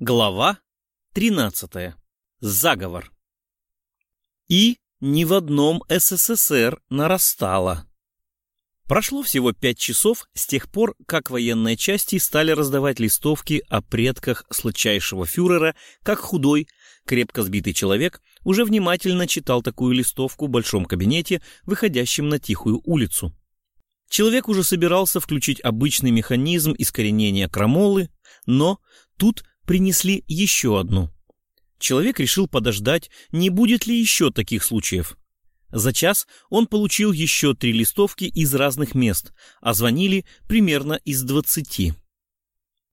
Глава 13. Заговор. И ни в одном СССР нарастало. Прошло всего пять часов с тех пор, как военные части стали раздавать листовки о предках сладчайшего фюрера, как худой, крепко сбитый человек уже внимательно читал такую листовку в большом кабинете, выходящем на тихую улицу. Человек уже собирался включить обычный механизм искоренения крамолы, но тут принесли еще одну. Человек решил подождать, не будет ли еще таких случаев. За час он получил еще три листовки из разных мест, а звонили примерно из двадцати.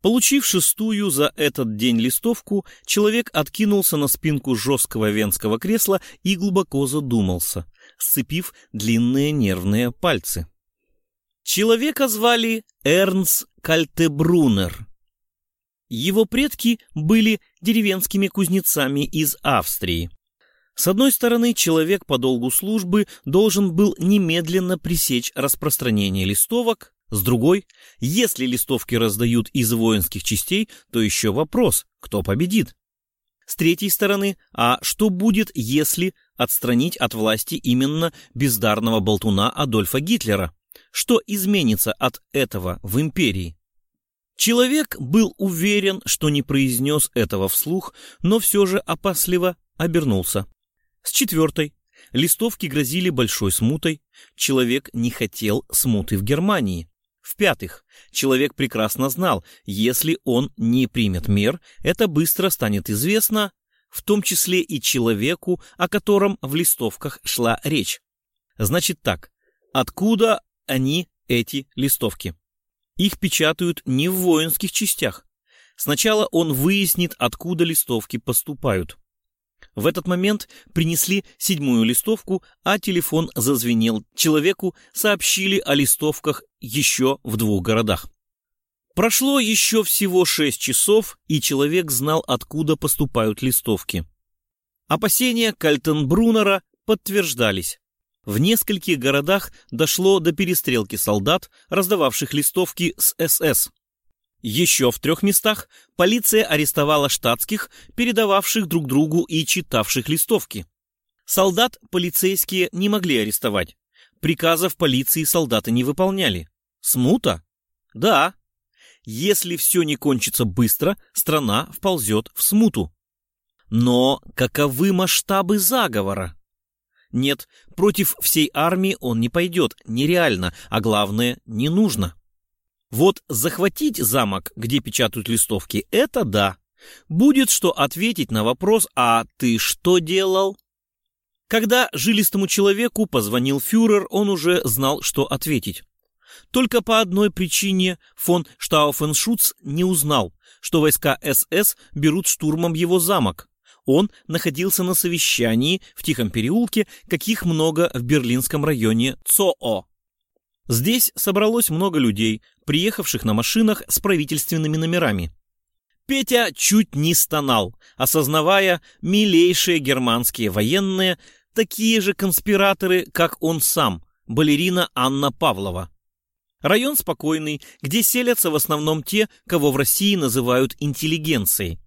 Получив шестую за этот день листовку, человек откинулся на спинку жесткого венского кресла и глубоко задумался, сцепив длинные нервные пальцы. Человека звали Эрнс Кальтебрунер. Его предки были деревенскими кузнецами из Австрии. С одной стороны, человек по долгу службы должен был немедленно пресечь распространение листовок, с другой, если листовки раздают из воинских частей, то еще вопрос, кто победит. С третьей стороны, а что будет, если отстранить от власти именно бездарного болтуна Адольфа Гитлера? Что изменится от этого в империи? Человек был уверен, что не произнес этого вслух, но все же опасливо обернулся. С четвертой. Листовки грозили большой смутой. Человек не хотел смуты в Германии. В-пятых, человек прекрасно знал, если он не примет мер, это быстро станет известно, в том числе и человеку, о котором в листовках шла речь. Значит так, откуда они, эти листовки? Их печатают не в воинских частях. Сначала он выяснит, откуда листовки поступают. В этот момент принесли седьмую листовку, а телефон зазвенел. Человеку сообщили о листовках еще в двух городах. Прошло еще всего шесть часов, и человек знал, откуда поступают листовки. Опасения Кальтенбруннера подтверждались. В нескольких городах дошло до перестрелки солдат, раздававших листовки с СС. Еще в трех местах полиция арестовала штатских, передававших друг другу и читавших листовки. Солдат полицейские не могли арестовать. Приказов полиции солдаты не выполняли. Смута? Да. Если все не кончится быстро, страна вползет в смуту. Но каковы масштабы заговора? Нет, против всей армии он не пойдет, нереально, а главное, не нужно. Вот захватить замок, где печатают листовки, это да. Будет что ответить на вопрос «А ты что делал?» Когда жилистому человеку позвонил фюрер, он уже знал, что ответить. Только по одной причине фон Штауфеншутц не узнал, что войска СС берут штурмом его замок. Он находился на совещании в Тихом переулке, каких много в берлинском районе ЦОО. Здесь собралось много людей, приехавших на машинах с правительственными номерами. Петя чуть не стонал, осознавая милейшие германские военные, такие же конспираторы, как он сам, балерина Анна Павлова. Район спокойный, где селятся в основном те, кого в России называют интеллигенцией.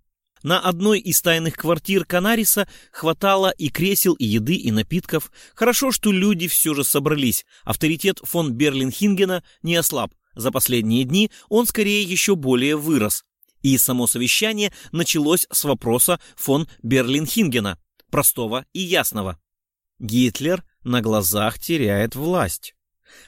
На одной из тайных квартир Канариса хватало и кресел, и еды, и напитков. Хорошо, что люди все же собрались. Авторитет фон Берлинхингена не ослаб. За последние дни он скорее еще более вырос. И само совещание началось с вопроса фон Берлинхингена, простого и ясного. Гитлер на глазах теряет власть.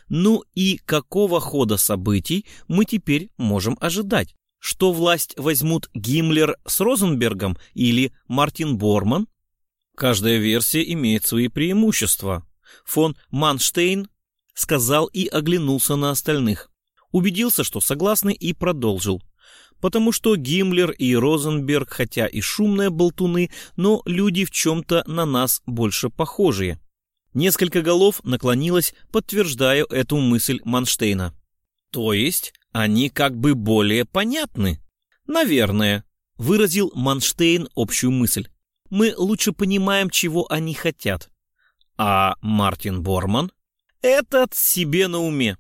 Ну и какого хода событий мы теперь можем ожидать? Что власть возьмут Гиммлер с Розенбергом или Мартин Борман? Каждая версия имеет свои преимущества. Фон Манштейн сказал и оглянулся на остальных. Убедился, что согласны, и продолжил. Потому что Гиммлер и Розенберг, хотя и шумные болтуны, но люди в чем-то на нас больше похожие. Несколько голов наклонилось, подтверждая эту мысль Манштейна. То есть они как бы более понятны. Наверное, выразил Манштейн общую мысль. Мы лучше понимаем, чего они хотят. А Мартин Борман? Этот себе на уме.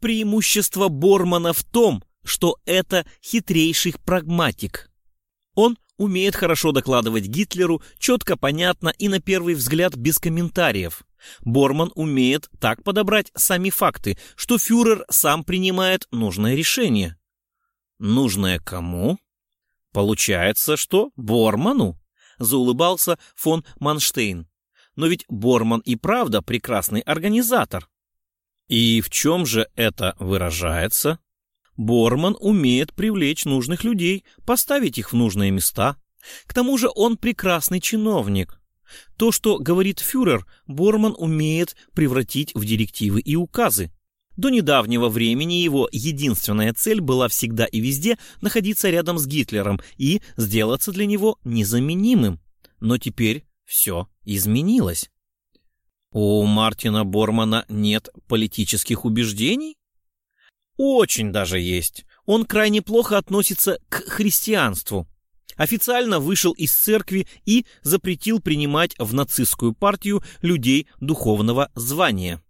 Преимущество Бормана в том, что это хитрейший прагматик. Умеет хорошо докладывать Гитлеру, четко, понятно и на первый взгляд без комментариев. Борман умеет так подобрать сами факты, что фюрер сам принимает нужное решение. Нужное кому? Получается, что Борману, заулыбался фон Манштейн. Но ведь Борман и правда прекрасный организатор. И в чем же это выражается? Борман умеет привлечь нужных людей, поставить их в нужные места. К тому же он прекрасный чиновник. То, что говорит фюрер, Борман умеет превратить в директивы и указы. До недавнего времени его единственная цель была всегда и везде находиться рядом с Гитлером и сделаться для него незаменимым. Но теперь все изменилось. У Мартина Бормана нет политических убеждений? Очень даже есть. Он крайне плохо относится к христианству. Официально вышел из церкви и запретил принимать в нацистскую партию людей духовного звания.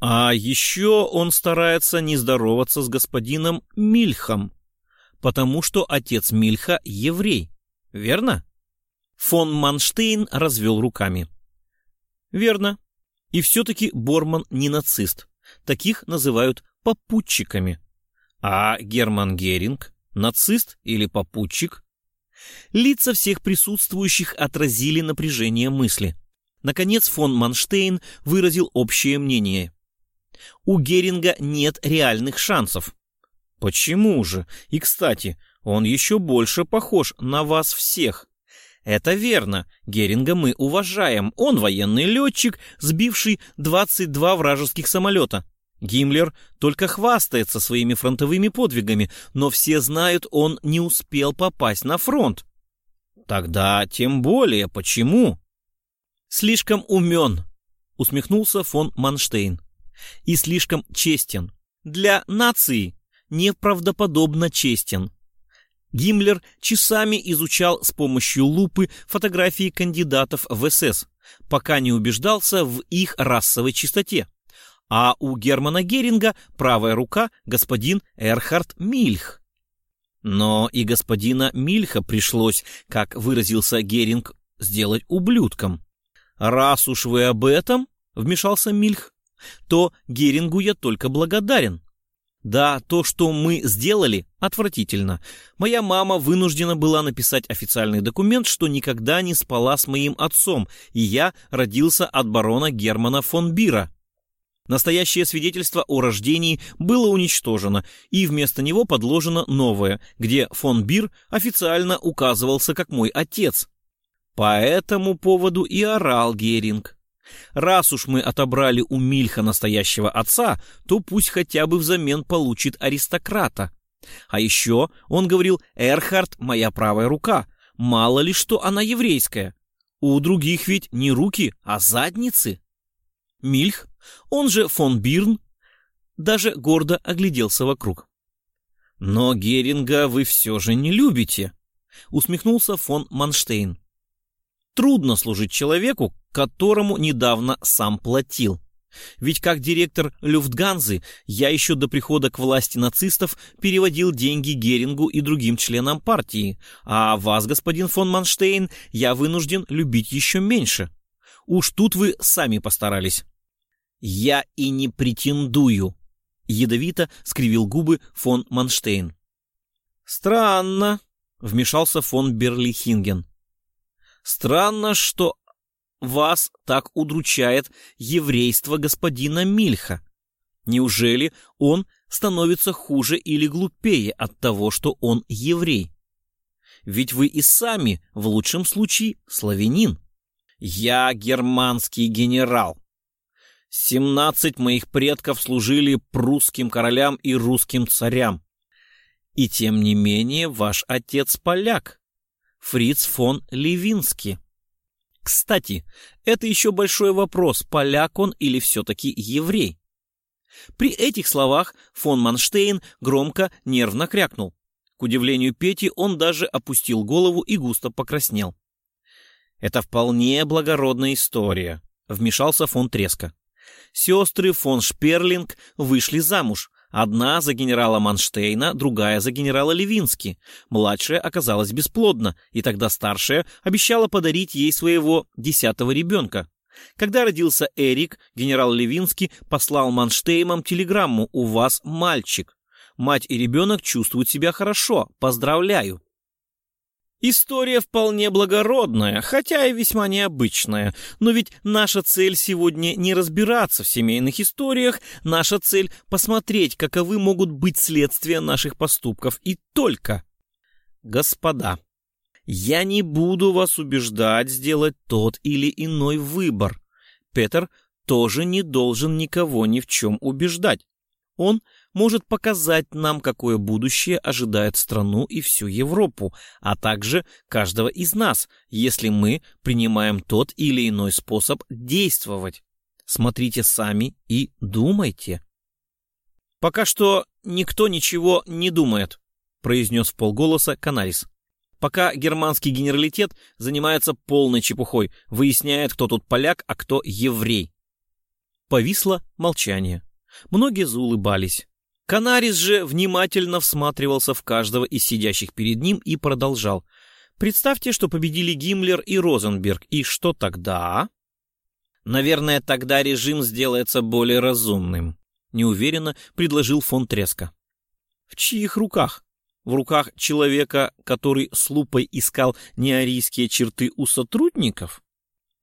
А еще он старается не здороваться с господином Мильхом, потому что отец Мильха еврей, верно? Фон Манштейн развел руками. Верно. И все-таки Борман не нацист. Таких называют попутчиками. А Герман Геринг – нацист или попутчик? Лица всех присутствующих отразили напряжение мысли. Наконец фон Манштейн выразил общее мнение. У Геринга нет реальных шансов. Почему же? И, кстати, он еще больше похож на вас всех. Это верно, Геринга мы уважаем. Он военный летчик, сбивший 22 вражеских самолета. Гиммлер только хвастается своими фронтовыми подвигами, но все знают, он не успел попасть на фронт. Тогда тем более почему? Слишком умен, усмехнулся фон Манштейн. И слишком честен. Для нации неправдоподобно честен. Гиммлер часами изучал с помощью лупы фотографии кандидатов в СС, пока не убеждался в их расовой чистоте а у Германа Геринга правая рука господин Эрхард Мильх. Но и господина Мильха пришлось, как выразился Геринг, сделать ублюдком. «Раз уж вы об этом», — вмешался Мильх, — «то Герингу я только благодарен. Да, то, что мы сделали, отвратительно. Моя мама вынуждена была написать официальный документ, что никогда не спала с моим отцом, и я родился от барона Германа фон Бира. Настоящее свидетельство о рождении было уничтожено, и вместо него подложено новое, где фон Бир официально указывался как мой отец. По этому поводу и орал Геринг. Раз уж мы отобрали у Мильха настоящего отца, то пусть хотя бы взамен получит аристократа. А еще он говорил «Эрхард — моя правая рука, мало ли что она еврейская. У других ведь не руки, а задницы». Мильх он же фон Бирн, даже гордо огляделся вокруг. «Но Геринга вы все же не любите», — усмехнулся фон Манштейн. «Трудно служить человеку, которому недавно сам платил. Ведь как директор Люфтганзы я еще до прихода к власти нацистов переводил деньги Герингу и другим членам партии, а вас, господин фон Манштейн, я вынужден любить еще меньше. Уж тут вы сами постарались». «Я и не претендую», — ядовито скривил губы фон Манштейн. «Странно», — вмешался фон Берлихинген. «Странно, что вас так удручает еврейство господина Мильха. Неужели он становится хуже или глупее от того, что он еврей? Ведь вы и сами, в лучшем случае, славянин. Я германский генерал, Семнадцать моих предков служили прусским королям и русским царям. И тем не менее ваш отец поляк, Фриц фон Левинский. Кстати, это еще большой вопрос, поляк он или все-таки еврей. При этих словах фон Манштейн громко нервно крякнул. К удивлению Пети он даже опустил голову и густо покраснел. «Это вполне благородная история», — вмешался фон Треска. Сестры фон Шперлинг вышли замуж, Одна за генерала Манштейна, другая за генерала Левински. Младшая оказалась бесплодна, и тогда старшая обещала подарить ей своего десятого ребенка. Когда родился Эрик, генерал Левинский послал Манштеймам телеграмму «У вас мальчик». Мать и ребенок чувствуют себя хорошо. Поздравляю. История вполне благородная, хотя и весьма необычная. Но ведь наша цель сегодня не разбираться в семейных историях, наша цель посмотреть, каковы могут быть следствия наших поступков. И только... Господа, я не буду вас убеждать сделать тот или иной выбор. Петр тоже не должен никого ни в чем убеждать. Он может показать нам, какое будущее ожидает страну и всю Европу, а также каждого из нас, если мы принимаем тот или иной способ действовать. Смотрите сами и думайте. «Пока что никто ничего не думает», — произнес полголоса Канарис. «Пока германский генералитет занимается полной чепухой, выясняет, кто тут поляк, а кто еврей». Повисло молчание. Многие заулыбались. Канарис же внимательно всматривался в каждого из сидящих перед ним и продолжал. «Представьте, что победили Гиммлер и Розенберг, и что тогда?» «Наверное, тогда режим сделается более разумным», — неуверенно предложил фон Треска. «В чьих руках?» В руках человека, который с лупой искал неарийские черты у сотрудников?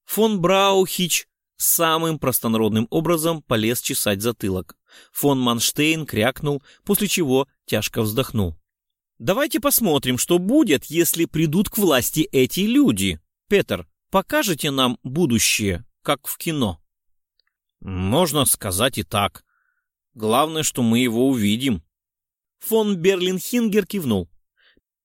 Фон Браухич самым простонародным образом полез чесать затылок. Фон Манштейн крякнул, после чего тяжко вздохнул. «Давайте посмотрим, что будет, если придут к власти эти люди. Петер, покажете нам будущее, как в кино?» «Можно сказать и так. Главное, что мы его увидим». Фон Берлинхингер кивнул.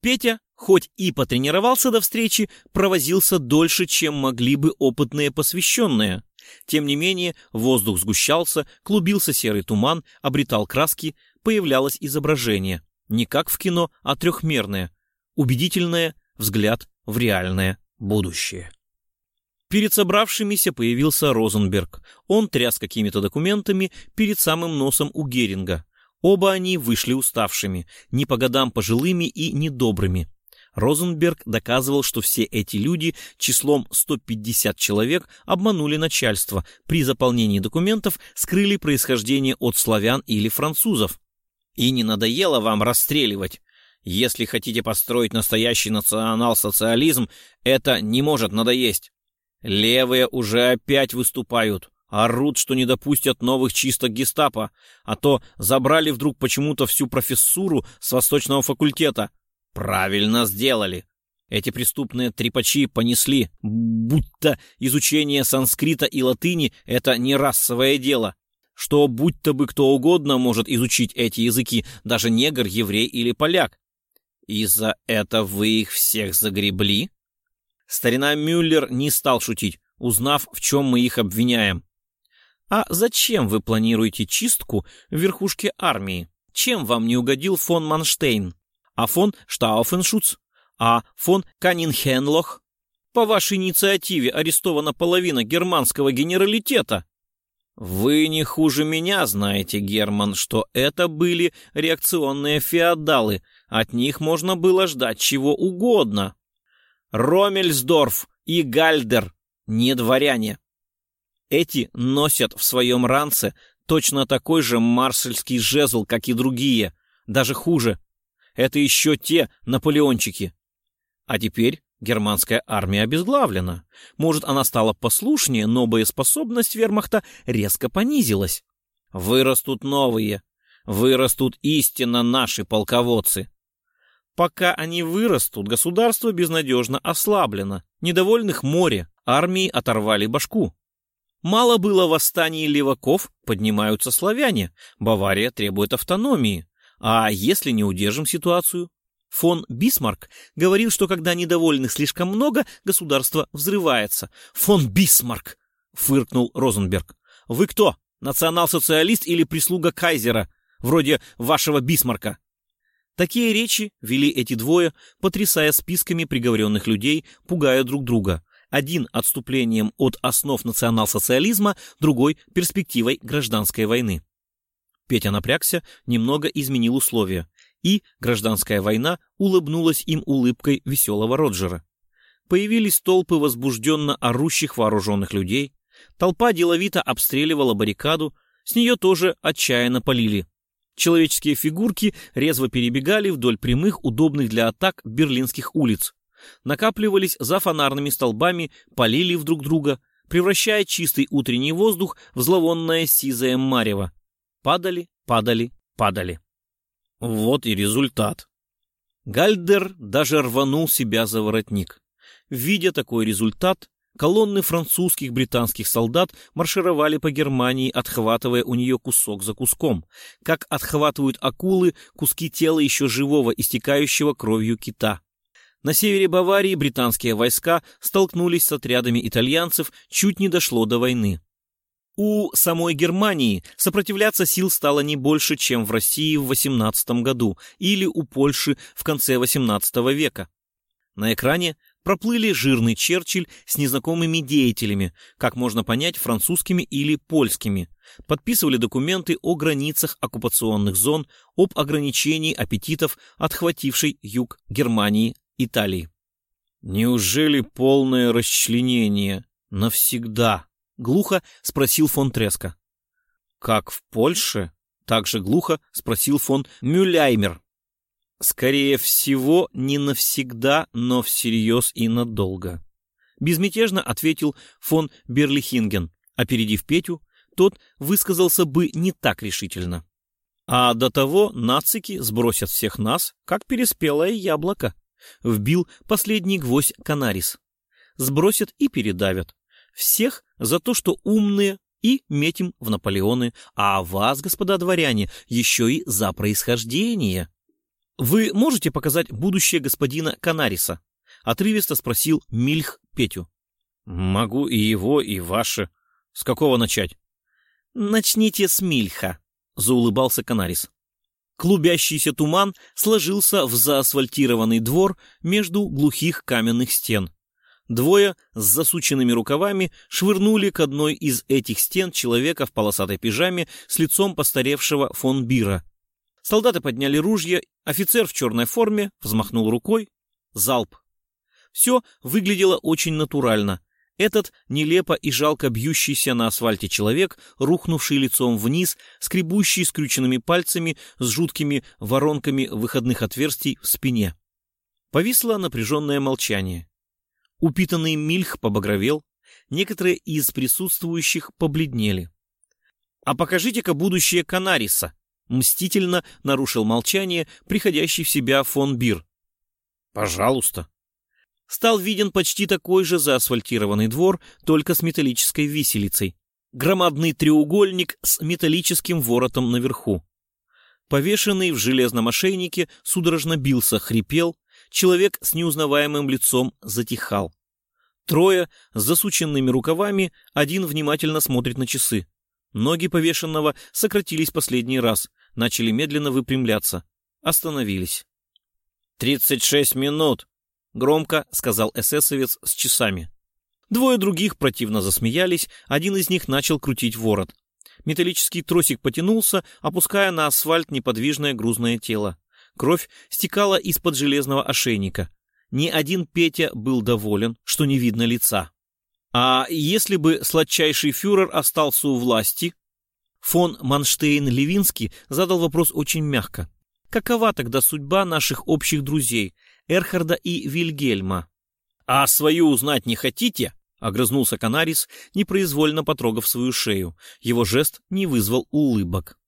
Петя, хоть и потренировался до встречи, провозился дольше, чем могли бы опытные посвященные. Тем не менее, воздух сгущался, клубился серый туман, обретал краски, появлялось изображение. Не как в кино, а трехмерное. Убедительное взгляд в реальное будущее. Перед собравшимися появился Розенберг. Он тряс какими-то документами перед самым носом у Геринга. Оба они вышли уставшими, не по годам пожилыми и недобрыми. Розенберг доказывал, что все эти люди числом 150 человек обманули начальство, при заполнении документов скрыли происхождение от славян или французов. И не надоело вам расстреливать? Если хотите построить настоящий национал-социализм, это не может надоесть. Левые уже опять выступают. Орут, что не допустят новых чисток гестапо, а то забрали вдруг почему-то всю профессуру с восточного факультета. Правильно сделали. Эти преступные трепачи понесли, будто изучение санскрита и латыни — это не расовое дело, что будто бы кто угодно может изучить эти языки, даже негр, еврей или поляк. И за это вы их всех загребли? Старина Мюллер не стал шутить, узнав, в чем мы их обвиняем. А зачем вы планируете чистку в верхушке армии? Чем вам не угодил фон Манштейн? А фон Штауфеншуц, а фон Канинхенлох. По вашей инициативе арестована половина германского генералитета. Вы не хуже меня знаете, Герман, что это были реакционные феодалы, от них можно было ждать чего угодно. Ромельсдорф и Гальдер не дворяне. Эти носят в своем ранце точно такой же маршальский жезл, как и другие, даже хуже. Это еще те наполеончики. А теперь германская армия обезглавлена. Может, она стала послушнее, но боеспособность вермахта резко понизилась. Вырастут новые, вырастут истинно наши полководцы. Пока они вырастут, государство безнадежно ослаблено. Недовольных море, армии оторвали башку. Мало было восстаний леваков, поднимаются славяне. Бавария требует автономии. А если не удержим ситуацию? Фон Бисмарк говорил, что когда недовольных слишком много, государство взрывается. Фон Бисмарк! Фыркнул Розенберг. Вы кто? Национал-социалист или прислуга кайзера? Вроде вашего Бисмарка. Такие речи вели эти двое, потрясая списками приговоренных людей, пугая друг друга. Один отступлением от основ национал-социализма, другой перспективой гражданской войны. Петя напрягся, немного изменил условия, и гражданская война улыбнулась им улыбкой веселого Роджера. Появились толпы возбужденно орущих вооруженных людей, толпа деловито обстреливала баррикаду, с нее тоже отчаянно полили. Человеческие фигурки резво перебегали вдоль прямых, удобных для атак берлинских улиц. Накапливались за фонарными столбами, полили в друг друга, превращая чистый утренний воздух в зловонное сизое марево. Падали, падали, падали. Вот и результат. Гальдер даже рванул себя за воротник. Видя такой результат, колонны французских британских солдат маршировали по Германии, отхватывая у нее кусок за куском, как отхватывают акулы куски тела еще живого, истекающего кровью кита. На севере Баварии британские войска столкнулись с отрядами итальянцев, чуть не дошло до войны. У самой Германии сопротивляться сил стало не больше, чем в России в 18 году или у Польши в конце 18 века. На экране проплыли жирный Черчилль с незнакомыми деятелями, как можно понять, французскими или польскими, подписывали документы о границах оккупационных зон, об ограничении аппетитов, отхватившей юг Германии, Италии. Неужели полное расчленение? Навсегда? Глухо спросил фон Треска. Как в Польше? Также глухо спросил фон Мюляймер. Скорее всего, не навсегда, но всерьез и надолго. Безмятежно ответил фон Берлихинген. Опередив Петю, тот высказался бы не так решительно. А до того нацики сбросят всех нас, как переспелое яблоко. Вбил последний гвоздь Канарис. Сбросят и передавят. Всех за то, что умные, и метим в Наполеоны, а вас, господа дворяне, еще и за происхождение. Вы можете показать будущее господина Канариса? Отрывисто спросил Мильх Петю. Могу и его, и ваше. С какого начать? Начните с Мильха, заулыбался Канарис. Клубящийся туман сложился в заасфальтированный двор между глухих каменных стен. Двое с засученными рукавами швырнули к одной из этих стен человека в полосатой пижаме с лицом постаревшего фон Бира. Солдаты подняли ружья, офицер в черной форме взмахнул рукой. Залп. Все выглядело очень натурально. Этот нелепо и жалко бьющийся на асфальте человек, рухнувший лицом вниз, скребущий скрюченными пальцами с жуткими воронками выходных отверстий в спине. Повисло напряженное молчание. Упитанный Мильх побагровел, некоторые из присутствующих побледнели. «А покажите-ка будущее Канариса!» Мстительно нарушил молчание приходящий в себя фон Бир. «Пожалуйста». Стал виден почти такой же заасфальтированный двор, только с металлической виселицей. Громадный треугольник с металлическим воротом наверху. Повешенный в железном ошейнике судорожно бился, хрипел, человек с неузнаваемым лицом затихал. Трое с засученными рукавами, один внимательно смотрит на часы. Ноги повешенного сократились последний раз, начали медленно выпрямляться. Остановились. «Тридцать шесть минут!» — громко сказал эсэсовец с часами. Двое других противно засмеялись, один из них начал крутить ворот. Металлический тросик потянулся, опуская на асфальт неподвижное грузное тело. Кровь стекала из-под железного ошейника. Ни один Петя был доволен, что не видно лица. А если бы сладчайший фюрер остался у власти? Фон Манштейн-Левинский задал вопрос очень мягко. Какова тогда судьба наших общих друзей, Эрхарда и Вильгельма? А свою узнать не хотите? Огрызнулся Канарис, непроизвольно потрогав свою шею. Его жест не вызвал улыбок.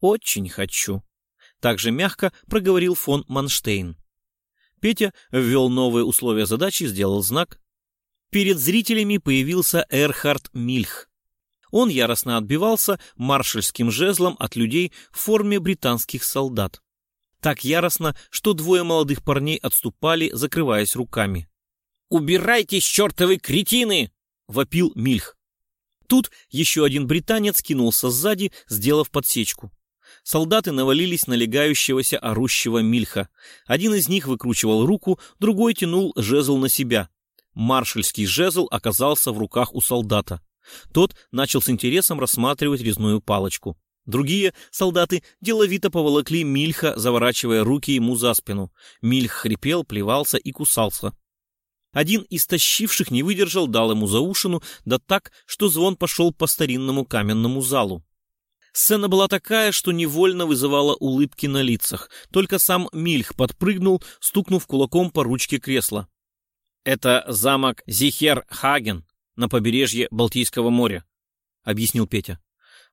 «Очень хочу», также мягко проговорил фон Манштейн. Петя ввел новые условия задачи, сделал знак. Перед зрителями появился Эрхард Мильх. Он яростно отбивался маршальским жезлом от людей в форме британских солдат. Так яростно, что двое молодых парней отступали, закрываясь руками. «Убирайтесь, чертовы кретины!» — вопил Мильх. Тут еще один британец кинулся сзади, сделав подсечку. Солдаты навалились на легающегося орущего Мильха. Один из них выкручивал руку, другой тянул жезл на себя. Маршальский жезл оказался в руках у солдата. Тот начал с интересом рассматривать резную палочку. Другие солдаты деловито поволокли Мильха, заворачивая руки ему за спину. Мильх хрипел, плевался и кусался. Один из тащивших не выдержал, дал ему заушину, да так, что звон пошел по старинному каменному залу. Сцена была такая, что невольно вызывала улыбки на лицах. Только сам Мильх подпрыгнул, стукнув кулаком по ручке кресла. «Это замок Зихер-Хаген на побережье Балтийского моря», — объяснил Петя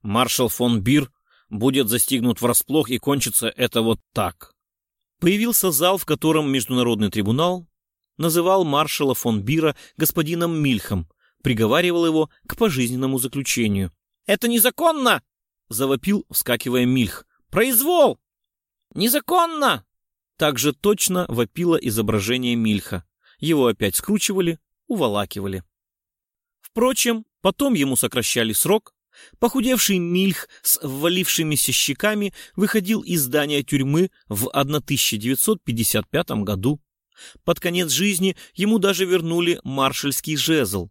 маршал фон Бир будет застигнут врасплох и кончится это вот так. Появился зал, в котором Международный трибунал называл маршала фон Бира господином Мильхом, приговаривал его к пожизненному заключению. «Это незаконно!» — завопил, вскакивая Мильх. «Произвол! Незаконно!» Так же точно вопило изображение Мильха. Его опять скручивали, уволакивали. Впрочем, потом ему сокращали срок, Похудевший Мильх с ввалившимися щеками выходил из здания тюрьмы в 1955 году. Под конец жизни ему даже вернули маршальский жезл.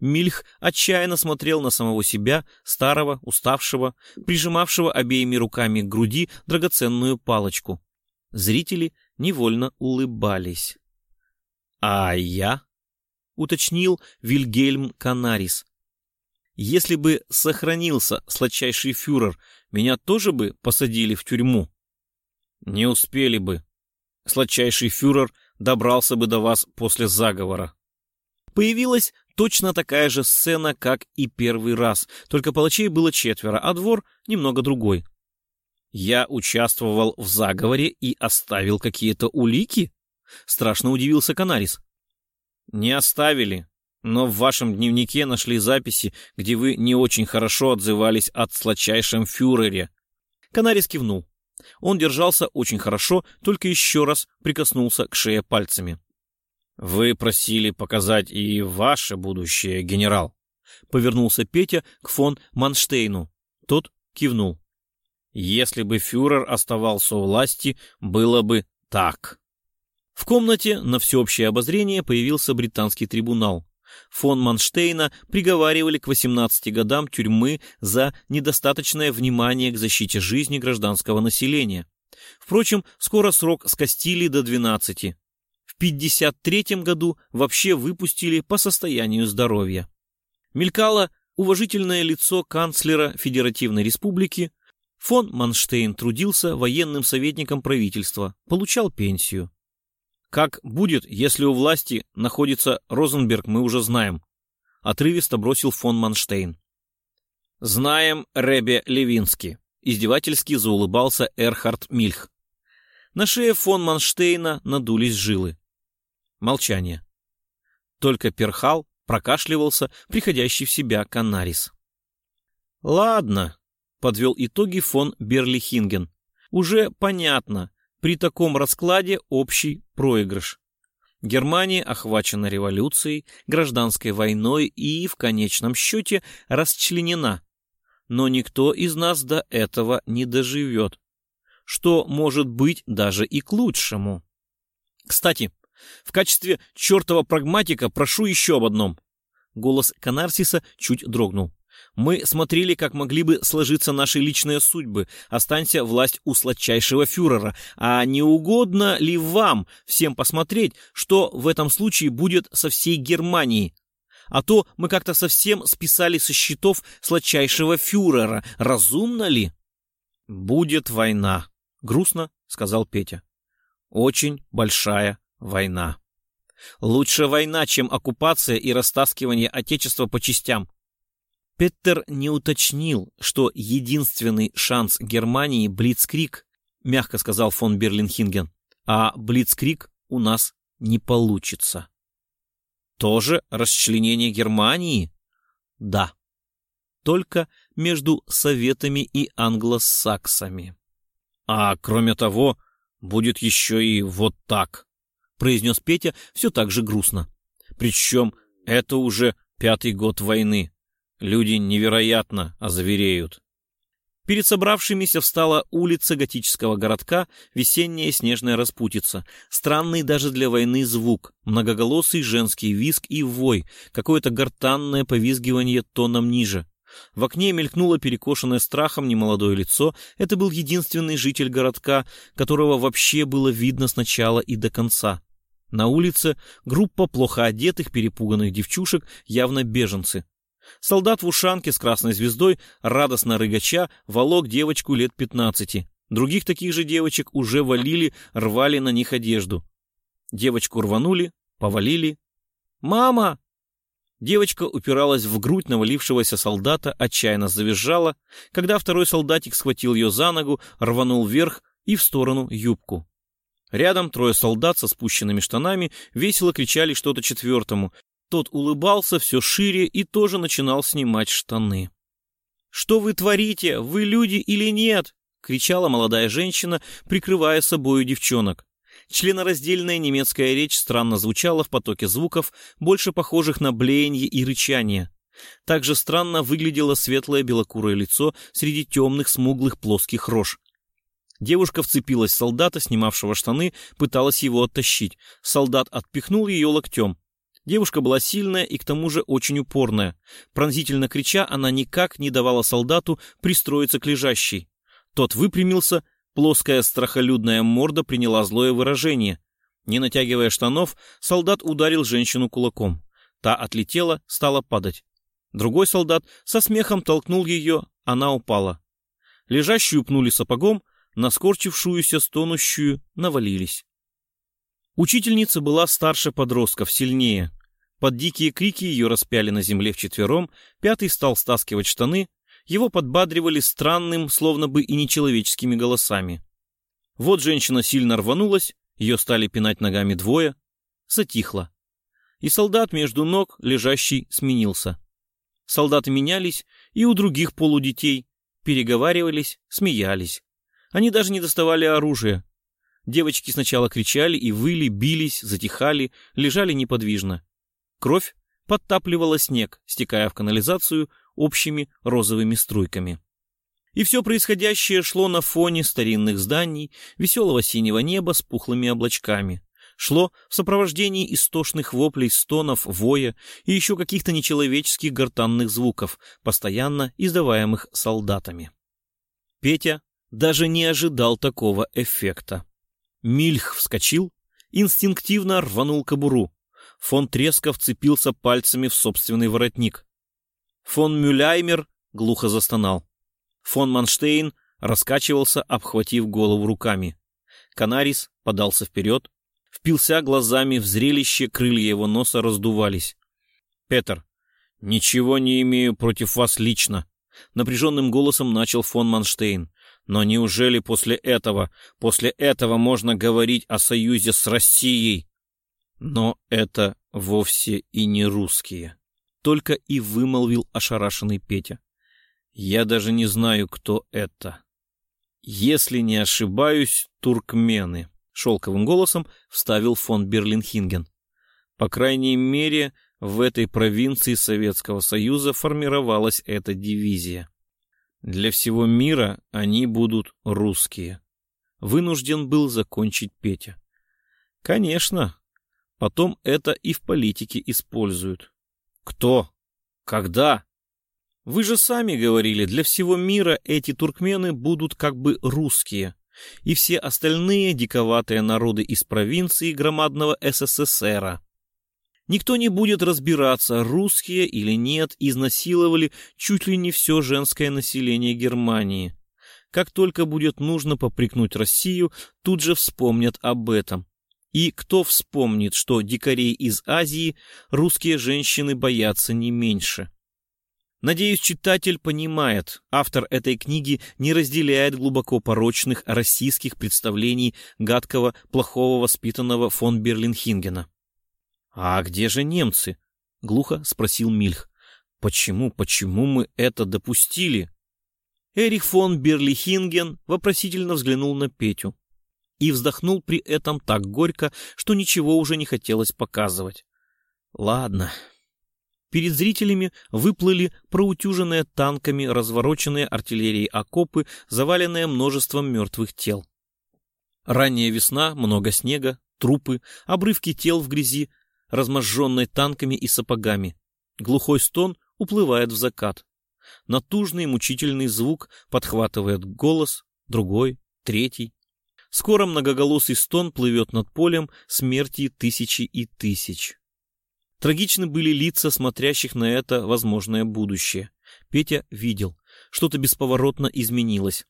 Мильх отчаянно смотрел на самого себя, старого, уставшего, прижимавшего обеими руками к груди драгоценную палочку. Зрители невольно улыбались. «А я?» — уточнил Вильгельм Канарис, если бы сохранился сладчайший фюрер, меня тоже бы посадили в тюрьму? Не успели бы. Сладчайший фюрер добрался бы до вас после заговора. Появилась точно такая же сцена, как и первый раз, только палачей было четверо, а двор немного другой. Я участвовал в заговоре и оставил какие-то улики? Страшно удивился Канарис. Не оставили, но в вашем дневнике нашли записи, где вы не очень хорошо отзывались от сладчайшем фюрере. Канарис кивнул. Он держался очень хорошо, только еще раз прикоснулся к шее пальцами. «Вы просили показать и ваше будущее, генерал», — повернулся Петя к фон Манштейну. Тот кивнул. «Если бы фюрер оставался у власти, было бы так». В комнате на всеобщее обозрение появился британский трибунал фон Манштейна приговаривали к 18 годам тюрьмы за недостаточное внимание к защите жизни гражданского населения. Впрочем, скоро срок скостили до 12. В 53 году вообще выпустили по состоянию здоровья. Мелькало уважительное лицо канцлера Федеративной Республики. Фон Манштейн трудился военным советником правительства, получал пенсию. Как будет, если у власти находится Розенберг, мы уже знаем. Отрывисто бросил фон Манштейн. Знаем Ребе Левински. Издевательски заулыбался Эрхард Мильх. На шее фон Манштейна надулись жилы. Молчание. Только перхал, прокашливался, приходящий в себя Канарис. «Ладно», — подвел итоги фон Берлихинген. «Уже понятно, при таком раскладе общий проигрыш. Германия охвачена революцией, гражданской войной и, в конечном счете, расчленена. Но никто из нас до этого не доживет. Что может быть даже и к лучшему. Кстати, в качестве чертова прагматика прошу еще об одном. Голос Канарсиса чуть дрогнул. Мы смотрели, как могли бы сложиться наши личные судьбы. Останься власть у сладчайшего фюрера. А не угодно ли вам всем посмотреть, что в этом случае будет со всей Германией? А то мы как-то совсем списали со счетов сладчайшего фюрера. Разумно ли? Будет война, грустно сказал Петя. Очень большая война. Лучше война, чем оккупация и растаскивание Отечества по частям. Петтер не уточнил, что единственный шанс Германии — Блицкрик, мягко сказал фон Берлинхинген, а Блицкрик у нас не получится. Тоже расчленение Германии? Да. Только между Советами и англосаксами. А кроме того, будет еще и вот так, произнес Петя все так же грустно. Причем это уже пятый год войны. Люди невероятно озвереют. Перед собравшимися встала улица готического городка, весенняя снежная распутица. Странный даже для войны звук, многоголосый женский визг и вой, какое-то гортанное повизгивание тоном ниже. В окне мелькнуло перекошенное страхом немолодое лицо. Это был единственный житель городка, которого вообще было видно сначала и до конца. На улице группа плохо одетых, перепуганных девчушек, явно беженцы. Солдат в ушанке с красной звездой, радостно рыгача, волок девочку лет пятнадцати. Других таких же девочек уже валили, рвали на них одежду. Девочку рванули, повалили. «Мама!» Девочка упиралась в грудь навалившегося солдата, отчаянно завизжала, когда второй солдатик схватил ее за ногу, рванул вверх и в сторону юбку. Рядом трое солдат со спущенными штанами весело кричали что-то четвертому. Тот улыбался все шире и тоже начинал снимать штаны. «Что вы творите? Вы люди или нет?» — кричала молодая женщина, прикрывая собою девчонок. Членораздельная немецкая речь странно звучала в потоке звуков, больше похожих на блеяние и рычание. Также странно выглядело светлое белокурое лицо среди темных смуглых плоских рож. Девушка вцепилась в солдата, снимавшего штаны, пыталась его оттащить. Солдат отпихнул ее локтем. Девушка была сильная и к тому же очень упорная. Пронзительно крича, она никак не давала солдату пристроиться к лежащей. Тот выпрямился, плоская страхолюдная морда приняла злое выражение. Не натягивая штанов, солдат ударил женщину кулаком. Та отлетела, стала падать. Другой солдат со смехом толкнул ее, она упала. Лежащую пнули сапогом, на скорчившуюся стонущую навалились. Учительница была старше подростков, сильнее. Под дикие крики ее распяли на земле вчетвером, пятый стал стаскивать штаны, его подбадривали странным, словно бы и нечеловеческими голосами. Вот женщина сильно рванулась, ее стали пинать ногами двое, затихло. И солдат между ног, лежащий, сменился. Солдаты менялись, и у других полудетей переговаривались, смеялись. Они даже не доставали оружие. Девочки сначала кричали и выли, бились, затихали, лежали неподвижно. Кровь подтапливала снег, стекая в канализацию общими розовыми струйками. И все происходящее шло на фоне старинных зданий, веселого синего неба с пухлыми облачками. Шло в сопровождении истошных воплей, стонов, воя и еще каких-то нечеловеческих гортанных звуков, постоянно издаваемых солдатами. Петя даже не ожидал такого эффекта. Мильх вскочил, инстинктивно рванул кобуру. Фон Треска вцепился пальцами в собственный воротник. Фон Мюляймер глухо застонал. Фон Манштейн раскачивался, обхватив голову руками. Канарис подался вперед, впился глазами в зрелище, крылья его носа раздувались. «Петер, ничего не имею против вас лично», — напряженным голосом начал фон Манштейн. Но неужели после этого, после этого можно говорить о союзе с Россией? Но это вовсе и не русские. Только и вымолвил ошарашенный Петя. Я даже не знаю, кто это. Если не ошибаюсь, туркмены. Шелковым голосом вставил фон Берлинхинген. По крайней мере, в этой провинции Советского Союза формировалась эта дивизия. Для всего мира они будут русские. Вынужден был закончить Петя. Конечно. Потом это и в политике используют. Кто? Когда? Вы же сами говорили, для всего мира эти туркмены будут как бы русские, и все остальные диковатые народы из провинции громадного СССР. Никто не будет разбираться, русские или нет, изнасиловали чуть ли не все женское население Германии. Как только будет нужно попрекнуть Россию, тут же вспомнят об этом. И кто вспомнит, что дикарей из Азии русские женщины боятся не меньше? Надеюсь, читатель понимает, автор этой книги не разделяет глубоко порочных российских представлений гадкого, плохого воспитанного фон Берлинхингена. «А где же немцы?» — глухо спросил Мильх. «Почему, почему мы это допустили?» Эрих фон Берлихинген вопросительно взглянул на Петю и вздохнул при этом так горько, что ничего уже не хотелось показывать. «Ладно». Перед зрителями выплыли проутюженные танками, развороченные артиллерией окопы, заваленные множеством мертвых тел. Ранняя весна, много снега, трупы, обрывки тел в грязи, разможженной танками и сапогами. Глухой стон уплывает в закат. Натужный мучительный звук подхватывает голос, другой, третий. Скоро многоголосый стон плывет над полем смерти тысячи и тысяч. Трагичны были лица смотрящих на это возможное будущее. Петя видел, что-то бесповоротно изменилось.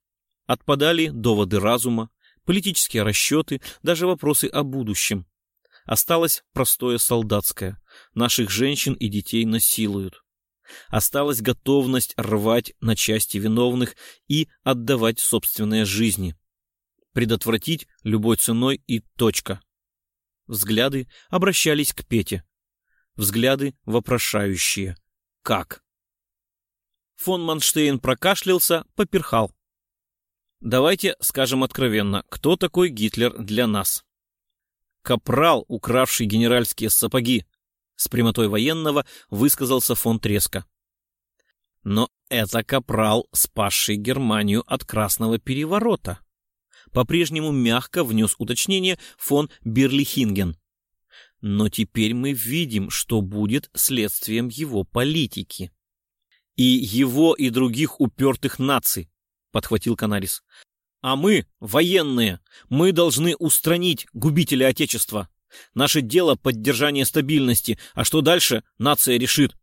Отпадали доводы разума, политические расчеты, даже вопросы о будущем. Осталось простое солдатское. Наших женщин и детей насилуют. Осталась готовность рвать на части виновных и отдавать собственные жизни. Предотвратить любой ценой и точка. Взгляды обращались к Пете. Взгляды вопрошающие. Как? Фон Манштейн прокашлялся, поперхал. Давайте скажем откровенно, кто такой Гитлер для нас? Капрал, укравший генеральские сапоги, с прямотой военного высказался фон Треска. Но это капрал, спасший Германию от Красного переворота. По-прежнему мягко внес уточнение фон Берлихинген. Но теперь мы видим, что будет следствием его политики. И его, и других упертых наций, подхватил Канарис. А мы, военные, мы должны устранить губителя Отечества. Наше дело — поддержание стабильности, а что дальше, нация решит.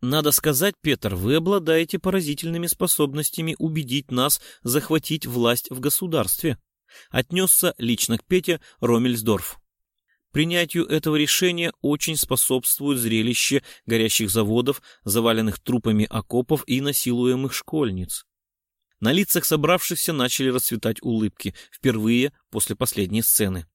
Надо сказать, Петр, вы обладаете поразительными способностями убедить нас захватить власть в государстве. Отнесся лично к Пете Ромельсдорф. Принятию этого решения очень способствует зрелище горящих заводов, заваленных трупами окопов и насилуемых школьниц. На лицах собравшихся начали расцветать улыбки, впервые после последней сцены.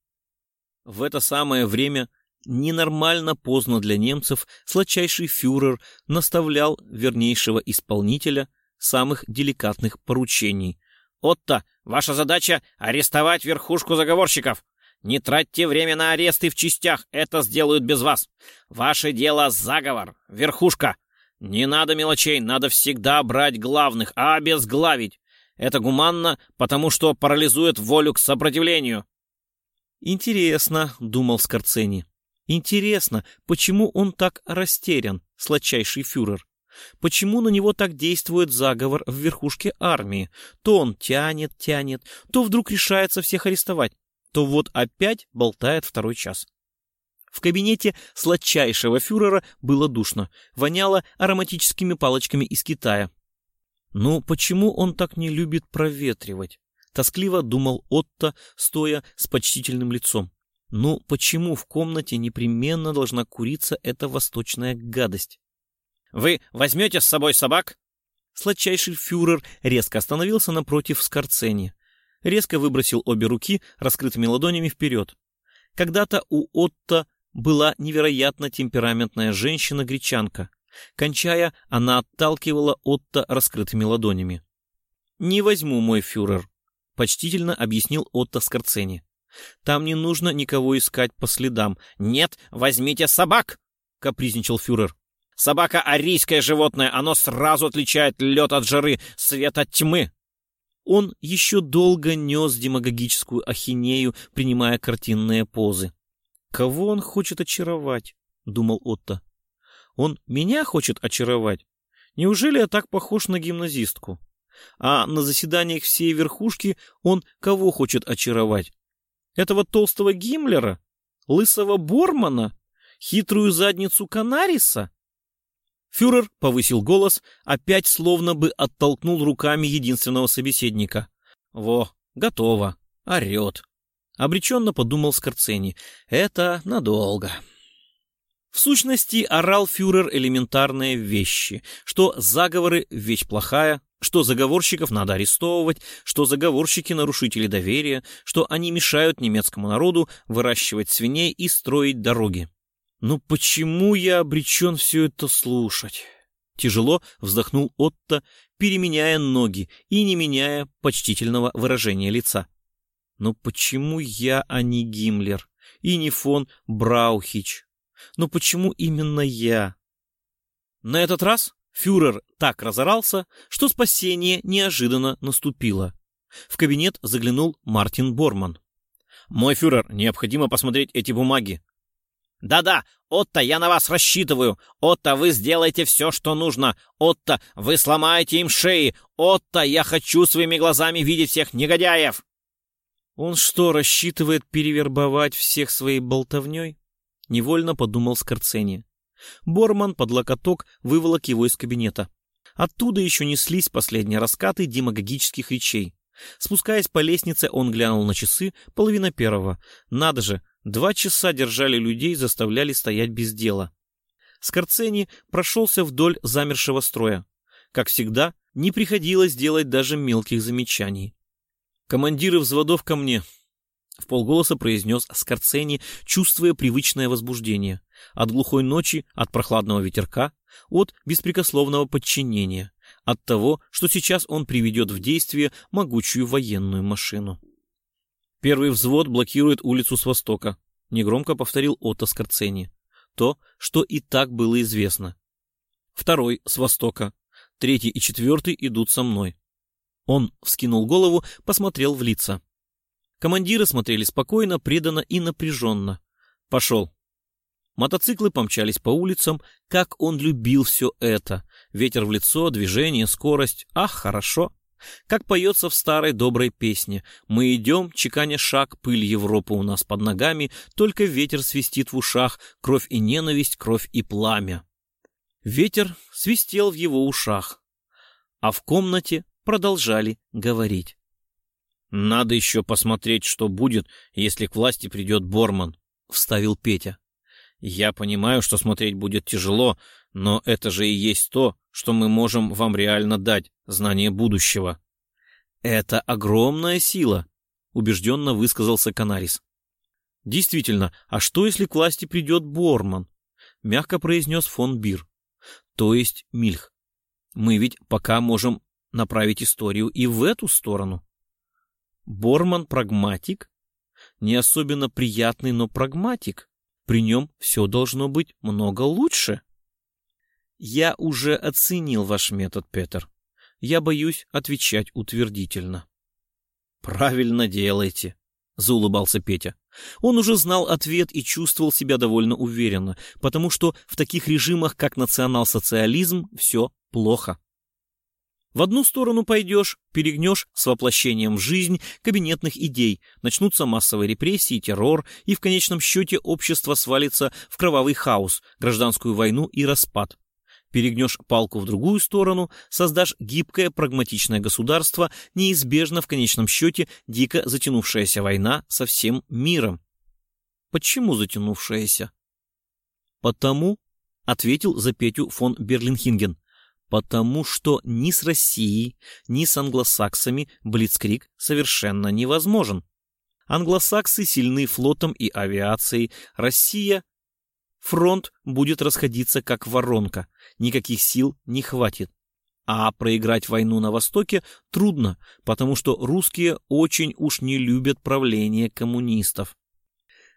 В это самое время ненормально поздно для немцев сладчайший фюрер наставлял вернейшего исполнителя самых деликатных поручений. «Отто, ваша задача — арестовать верхушку заговорщиков. Не тратьте время на аресты в частях, это сделают без вас. Ваше дело — заговор, верхушка. Не надо мелочей, надо всегда брать главных, а обезглавить. Это гуманно, потому что парализует волю к сопротивлению. «Интересно», — думал Скорцени. «Интересно, почему он так растерян, сладчайший фюрер? Почему на него так действует заговор в верхушке армии? То он тянет, тянет, то вдруг решается всех арестовать то вот опять болтает второй час. В кабинете сладчайшего фюрера было душно, воняло ароматическими палочками из Китая. Ну, почему он так не любит проветривать? Тоскливо думал Отто, стоя с почтительным лицом. Ну, почему в комнате непременно должна куриться эта восточная гадость? «Вы возьмете с собой собак?» Сладчайший фюрер резко остановился напротив Скорцени резко выбросил обе руки раскрытыми ладонями вперед. Когда-то у Отто была невероятно темпераментная женщина-гречанка. Кончая, она отталкивала Отто раскрытыми ладонями. «Не возьму, мой фюрер», — почтительно объяснил Отто Скорцени. «Там не нужно никого искать по следам. Нет, возьмите собак!» — капризничал фюрер. «Собака — арийское животное, оно сразу отличает лед от жары, свет от тьмы!» Он еще долго нес демагогическую ахинею, принимая картинные позы. «Кого он хочет очаровать?» — думал Отто. «Он меня хочет очаровать? Неужели я так похож на гимназистку? А на заседаниях всей верхушки он кого хочет очаровать? Этого толстого Гиммлера? Лысого Бормана? Хитрую задницу Канариса?» Фюрер повысил голос, опять словно бы оттолкнул руками единственного собеседника. «Во, готово. Орет». Обреченно подумал Скорцени. «Это надолго». В сущности, орал фюрер элементарные вещи, что заговоры — вещь плохая, что заговорщиков надо арестовывать, что заговорщики — нарушители доверия, что они мешают немецкому народу выращивать свиней и строить дороги. «Ну почему я обречен все это слушать?» Тяжело вздохнул Отто, переменяя ноги и не меняя почтительного выражения лица. «Но почему я, а не Гиммлер? И не фон Браухич? Но почему именно я?» На этот раз фюрер так разорался, что спасение неожиданно наступило. В кабинет заглянул Мартин Борман. «Мой фюрер, необходимо посмотреть эти бумаги», Да-да, Отто, я на вас рассчитываю. Отто, вы сделаете все, что нужно. Отто, вы сломаете им шеи. Отто, я хочу своими глазами видеть всех негодяев. Он что, рассчитывает перевербовать всех своей болтовней? Невольно подумал Скорцени. Борман под локоток выволок его из кабинета. Оттуда еще неслись последние раскаты демагогических речей. Спускаясь по лестнице, он глянул на часы, половина первого. Надо же, два часа держали людей, заставляли стоять без дела. Скорцени прошелся вдоль замершего строя. Как всегда, не приходилось делать даже мелких замечаний. «Командиры взводов ко мне!» — в полголоса произнес Скорцени, чувствуя привычное возбуждение. От глухой ночи, от прохладного ветерка, от беспрекословного подчинения, от того, что сейчас он приведет в действие могучую военную машину. Первый взвод блокирует улицу с востока, негромко повторил Отто Скорцени. То, что и так было известно. Второй с востока. Третий и четвертый идут со мной. Он вскинул голову, посмотрел в лица. Командиры смотрели спокойно, преданно и напряженно. Пошел. Мотоциклы помчались по улицам, как он любил все это. Ветер в лицо, движение, скорость. Ах, хорошо. Как поется в старой доброй песне. Мы идем, чеканя шаг, пыль Европы у нас под ногами, только ветер свистит в ушах, кровь и ненависть, кровь и пламя. Ветер свистел в его ушах, а в комнате продолжали говорить. «Надо еще посмотреть, что будет, если к власти придет Борман», — вставил Петя. Я понимаю, что смотреть будет тяжело, но это же и есть то, что мы можем вам реально дать, знание будущего. Это огромная сила, убежденно высказался Канарис. Действительно, а что если к власти придет Борман? Мягко произнес фон Бир. То есть Мильх. Мы ведь пока можем направить историю и в эту сторону. Борман прагматик? Не особенно приятный, но прагматик. При нем все должно быть много лучше. Я уже оценил ваш метод, Петер. Я боюсь отвечать утвердительно. Правильно делаете, заулыбался Петя. Он уже знал ответ и чувствовал себя довольно уверенно, потому что в таких режимах, как национал-социализм, все плохо. В одну сторону пойдешь, перегнешь с воплощением в жизнь кабинетных идей, начнутся массовые репрессии, террор, и в конечном счете общество свалится в кровавый хаос, гражданскую войну и распад. Перегнешь палку в другую сторону, создашь гибкое прагматичное государство, неизбежно в конечном счете дико затянувшаяся война со всем миром. Почему затянувшаяся? Потому, ответил за Петю фон Берлинхинген, потому что ни с Россией, ни с англосаксами Блицкрик совершенно невозможен. Англосаксы сильны флотом и авиацией, Россия... Фронт будет расходиться как воронка, никаких сил не хватит. А проиграть войну на Востоке трудно, потому что русские очень уж не любят правление коммунистов.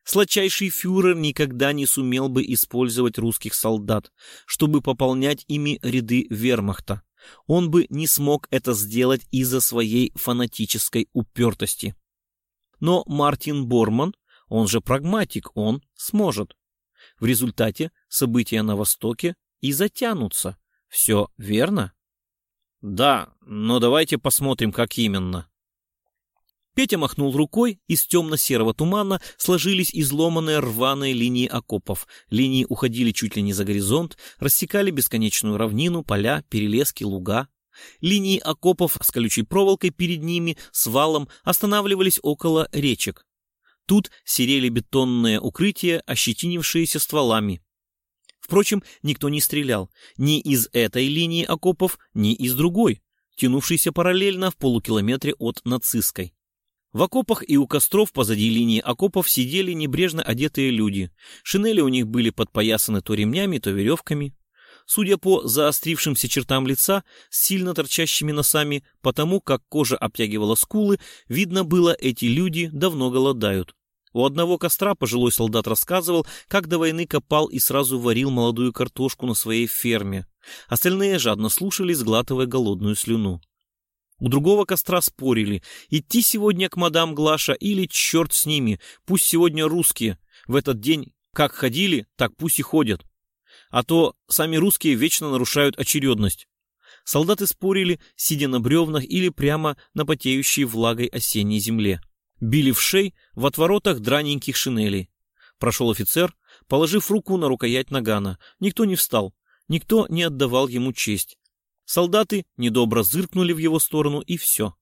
Сладчайший фюрер никогда не сумел бы использовать русских солдат, чтобы пополнять ими ряды вермахта. Он бы не смог это сделать из-за своей фанатической упертости. Но Мартин Борман, он же прагматик, он сможет. В результате события на Востоке и затянутся. Все верно? Да, но давайте посмотрим, как именно. Петя махнул рукой, из темно-серого тумана сложились изломанные рваные линии окопов. Линии уходили чуть ли не за горизонт, рассекали бесконечную равнину, поля, перелески, луга. Линии окопов с колючей проволокой перед ними, с валом, останавливались около речек. Тут серели бетонные укрытия, ощетинившиеся стволами. Впрочем, никто не стрелял ни из этой линии окопов, ни из другой, тянувшейся параллельно в полукилометре от нацистской. В окопах и у костров позади линии окопов сидели небрежно одетые люди. Шинели у них были подпоясаны то ремнями, то веревками. Судя по заострившимся чертам лица с сильно торчащими носами, потому как кожа обтягивала скулы, видно было, эти люди давно голодают. У одного костра пожилой солдат рассказывал, как до войны копал и сразу варил молодую картошку на своей ферме. Остальные жадно слушали, сглатывая голодную слюну. У другого костра спорили, идти сегодня к мадам Глаша или черт с ними, пусть сегодня русские. В этот день Как ходили, так пусть и ходят. А то сами русские вечно нарушают очередность. Солдаты спорили, сидя на бревнах или прямо на потеющей влагой осенней земле. Били в шей в отворотах драненьких шинелей. Прошел офицер, положив руку на рукоять нагана. Никто не встал, никто не отдавал ему честь. Солдаты недобро зыркнули в его сторону, и все.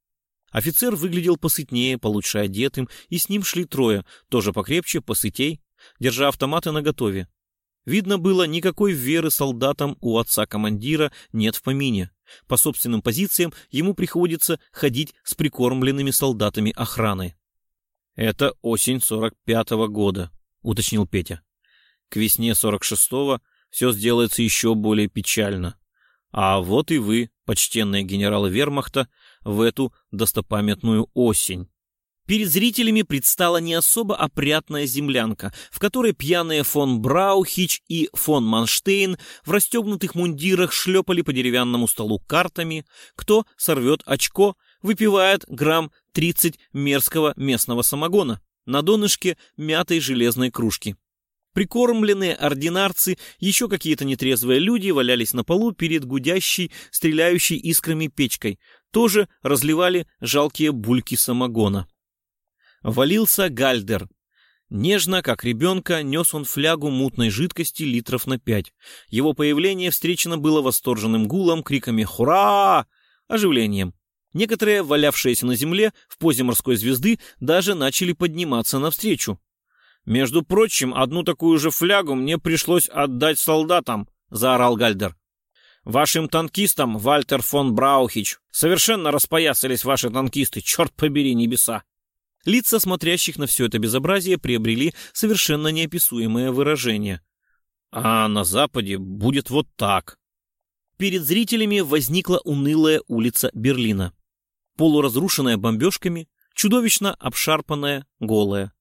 Офицер выглядел посытнее, получше одетым, и с ним шли трое, тоже покрепче, посытей, держа автоматы наготове. Видно было, никакой веры солдатам у отца-командира нет в помине. По собственным позициям ему приходится ходить с прикормленными солдатами охраны. «Это осень сорок пятого года», — уточнил Петя. «К весне сорок шестого все сделается еще более печально. А вот и вы, почтенные генералы вермахта, в эту достопамятную осень. Перед зрителями предстала не особо опрятная землянка, в которой пьяные фон Браухич и фон Манштейн в расстегнутых мундирах шлепали по деревянному столу картами, кто сорвет очко, выпивает грамм 30 мерзкого местного самогона на донышке мятой железной кружки. Прикормленные ординарцы, еще какие-то нетрезвые люди валялись на полу перед гудящей, стреляющей искрами печкой, тоже разливали жалкие бульки самогона. Валился Гальдер. Нежно, как ребенка, нес он флягу мутной жидкости литров на пять. Его появление встречено было восторженным гулом, криками «Хура!», оживлением. Некоторые, валявшиеся на земле в позе морской звезды, даже начали подниматься навстречу. «Между прочим, одну такую же флягу мне пришлось отдать солдатам», — заорал Гальдер. «Вашим танкистам, Вальтер фон Браухич, совершенно распоясались ваши танкисты, черт побери небеса!» Лица смотрящих на все это безобразие приобрели совершенно неописуемое выражение. А на Западе будет вот так. Перед зрителями возникла унылая улица Берлина. Полуразрушенная бомбежками, чудовищно обшарпанная, голая.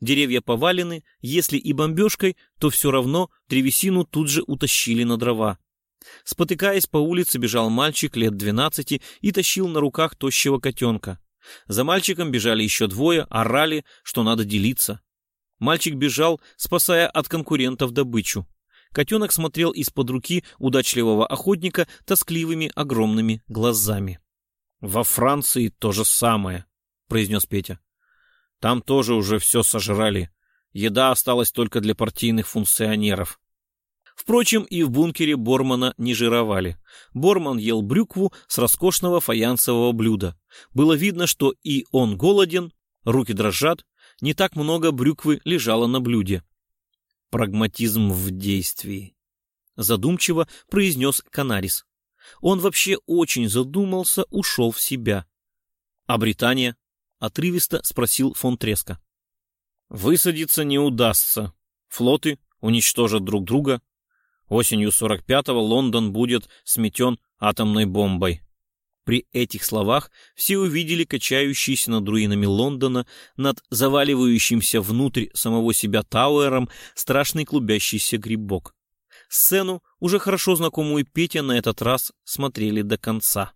Деревья повалены, если и бомбежкой, то все равно древесину тут же утащили на дрова. Спотыкаясь по улице, бежал мальчик лет двенадцати и тащил на руках тощего котенка. За мальчиком бежали еще двое, орали, что надо делиться. Мальчик бежал, спасая от конкурентов добычу. Котенок смотрел из-под руки удачливого охотника тоскливыми огромными глазами. «Во Франции то же самое», — произнес Петя. «Там тоже уже все сожрали. Еда осталась только для партийных функционеров. Впрочем, и в бункере Бормана не жировали. Борман ел брюкву с роскошного фаянсового блюда. Было видно, что и он голоден, руки дрожат, не так много брюквы лежало на блюде. Прагматизм в действии. Задумчиво произнес Канарис. Он вообще очень задумался, ушел в себя. А Британия? Отрывисто спросил фон Треска. Высадиться не удастся. Флоты уничтожат друг друга, Осенью 45-го Лондон будет сметен атомной бомбой. При этих словах все увидели качающийся над руинами Лондона, над заваливающимся внутрь самого себя Тауэром страшный клубящийся грибок. Сцену, уже хорошо знакомую Петя, на этот раз смотрели до конца.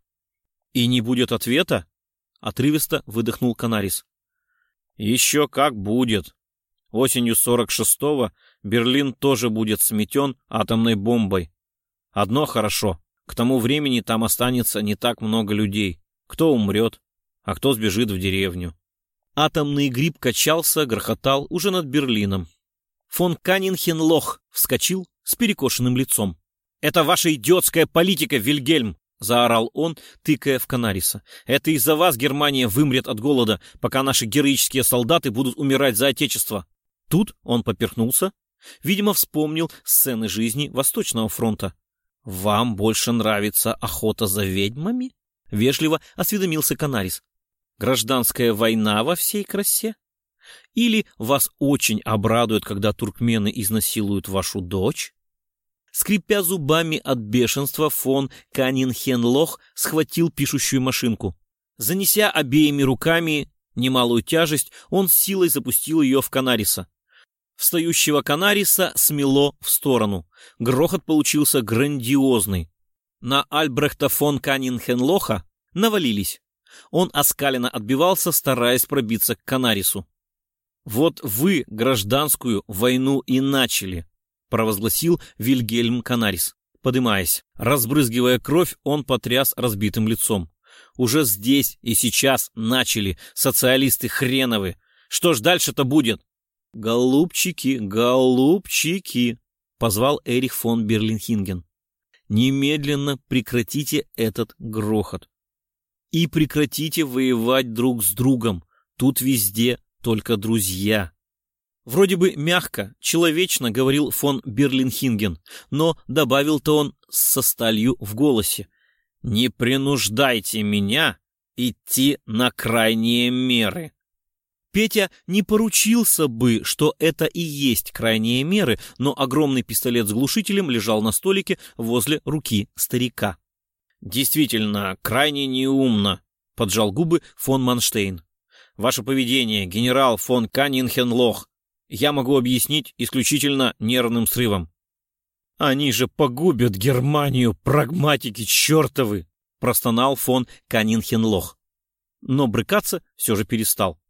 «И не будет ответа?» — отрывисто выдохнул Канарис. «Еще как будет. Осенью 46-го Берлин тоже будет сметен атомной бомбой. Одно хорошо, к тому времени там останется не так много людей. Кто умрет, а кто сбежит в деревню. Атомный гриб качался, грохотал уже над Берлином. Фон Каннинхенлох вскочил с перекошенным лицом. «Это ваша идиотская политика, Вильгельм!» — заорал он, тыкая в Канариса. «Это из-за вас Германия вымрет от голода, пока наши героические солдаты будут умирать за Отечество». Тут он поперхнулся, Видимо, вспомнил сцены жизни Восточного фронта. «Вам больше нравится охота за ведьмами?» — вежливо осведомился Канарис. «Гражданская война во всей красе? Или вас очень обрадует, когда туркмены изнасилуют вашу дочь?» Скрипя зубами от бешенства, фон Канинхенлох схватил пишущую машинку. Занеся обеими руками немалую тяжесть, он силой запустил ее в Канариса. Встающего Канариса смело в сторону. Грохот получился грандиозный. На Альбрехта фон Канинхенлоха навалились. Он оскаленно отбивался, стараясь пробиться к Канарису. Вот вы гражданскую войну и начали, провозгласил Вильгельм Канарис. Подымаясь, разбрызгивая кровь, он потряс разбитым лицом. Уже здесь и сейчас начали, социалисты хреновы. Что ж дальше-то будет? Голубчики, голубчики, позвал Эрих фон Берлинхинген. Немедленно прекратите этот грохот. И прекратите воевать друг с другом. Тут везде только друзья. Вроде бы мягко, человечно говорил фон Берлинхинген, но добавил-то он со сталью в голосе. «Не принуждайте меня идти на крайние меры». Петя не поручился бы, что это и есть крайние меры, но огромный пистолет с глушителем лежал на столике возле руки старика. «Действительно, крайне неумно», — поджал губы фон Манштейн. «Ваше поведение, генерал фон Каннинхенлох, я могу объяснить исключительно нервным срывом». «Они же погубят Германию, прагматики чертовы!» — простонал фон Каннинхенлох. Но брыкаться все же перестал.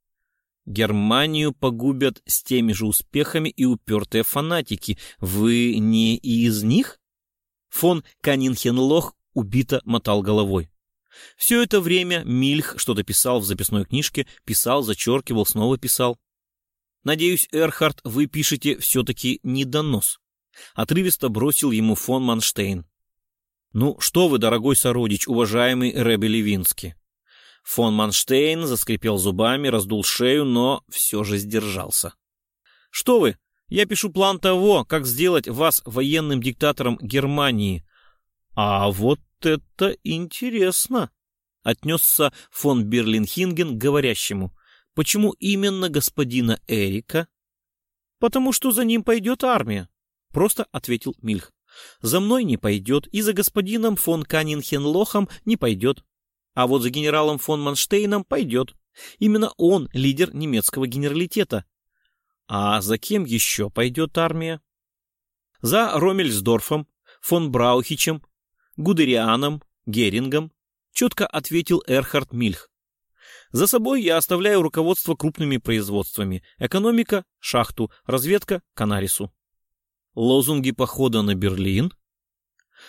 Германию погубят с теми же успехами и упертые фанатики. Вы не из них? Фон Канинхенлох убито мотал головой. Все это время Мильх что-то писал в записной книжке, писал, зачеркивал, снова писал. «Надеюсь, Эрхард, вы пишете все-таки не донос». Отрывисто бросил ему фон Манштейн. «Ну, что вы, дорогой сородич, уважаемый Ребе Левинский?» Фон Манштейн заскрипел зубами, раздул шею, но все же сдержался. «Что вы? Я пишу план того, как сделать вас военным диктатором Германии». «А вот это интересно!» — отнесся фон Берлинхинген к говорящему. «Почему именно господина Эрика?» «Потому что за ним пойдет армия», — просто ответил Мильх. «За мной не пойдет, и за господином фон Каннинхенлохом не пойдет. А вот за генералом фон Манштейном пойдет. Именно он лидер немецкого генералитета. А за кем еще пойдет армия? За Ромельсдорфом, фон Браухичем, Гудерианом, Герингом, четко ответил Эрхард Мильх. За собой я оставляю руководство крупными производствами, экономика – шахту, разведка – Канарису. Лозунги похода на Берлин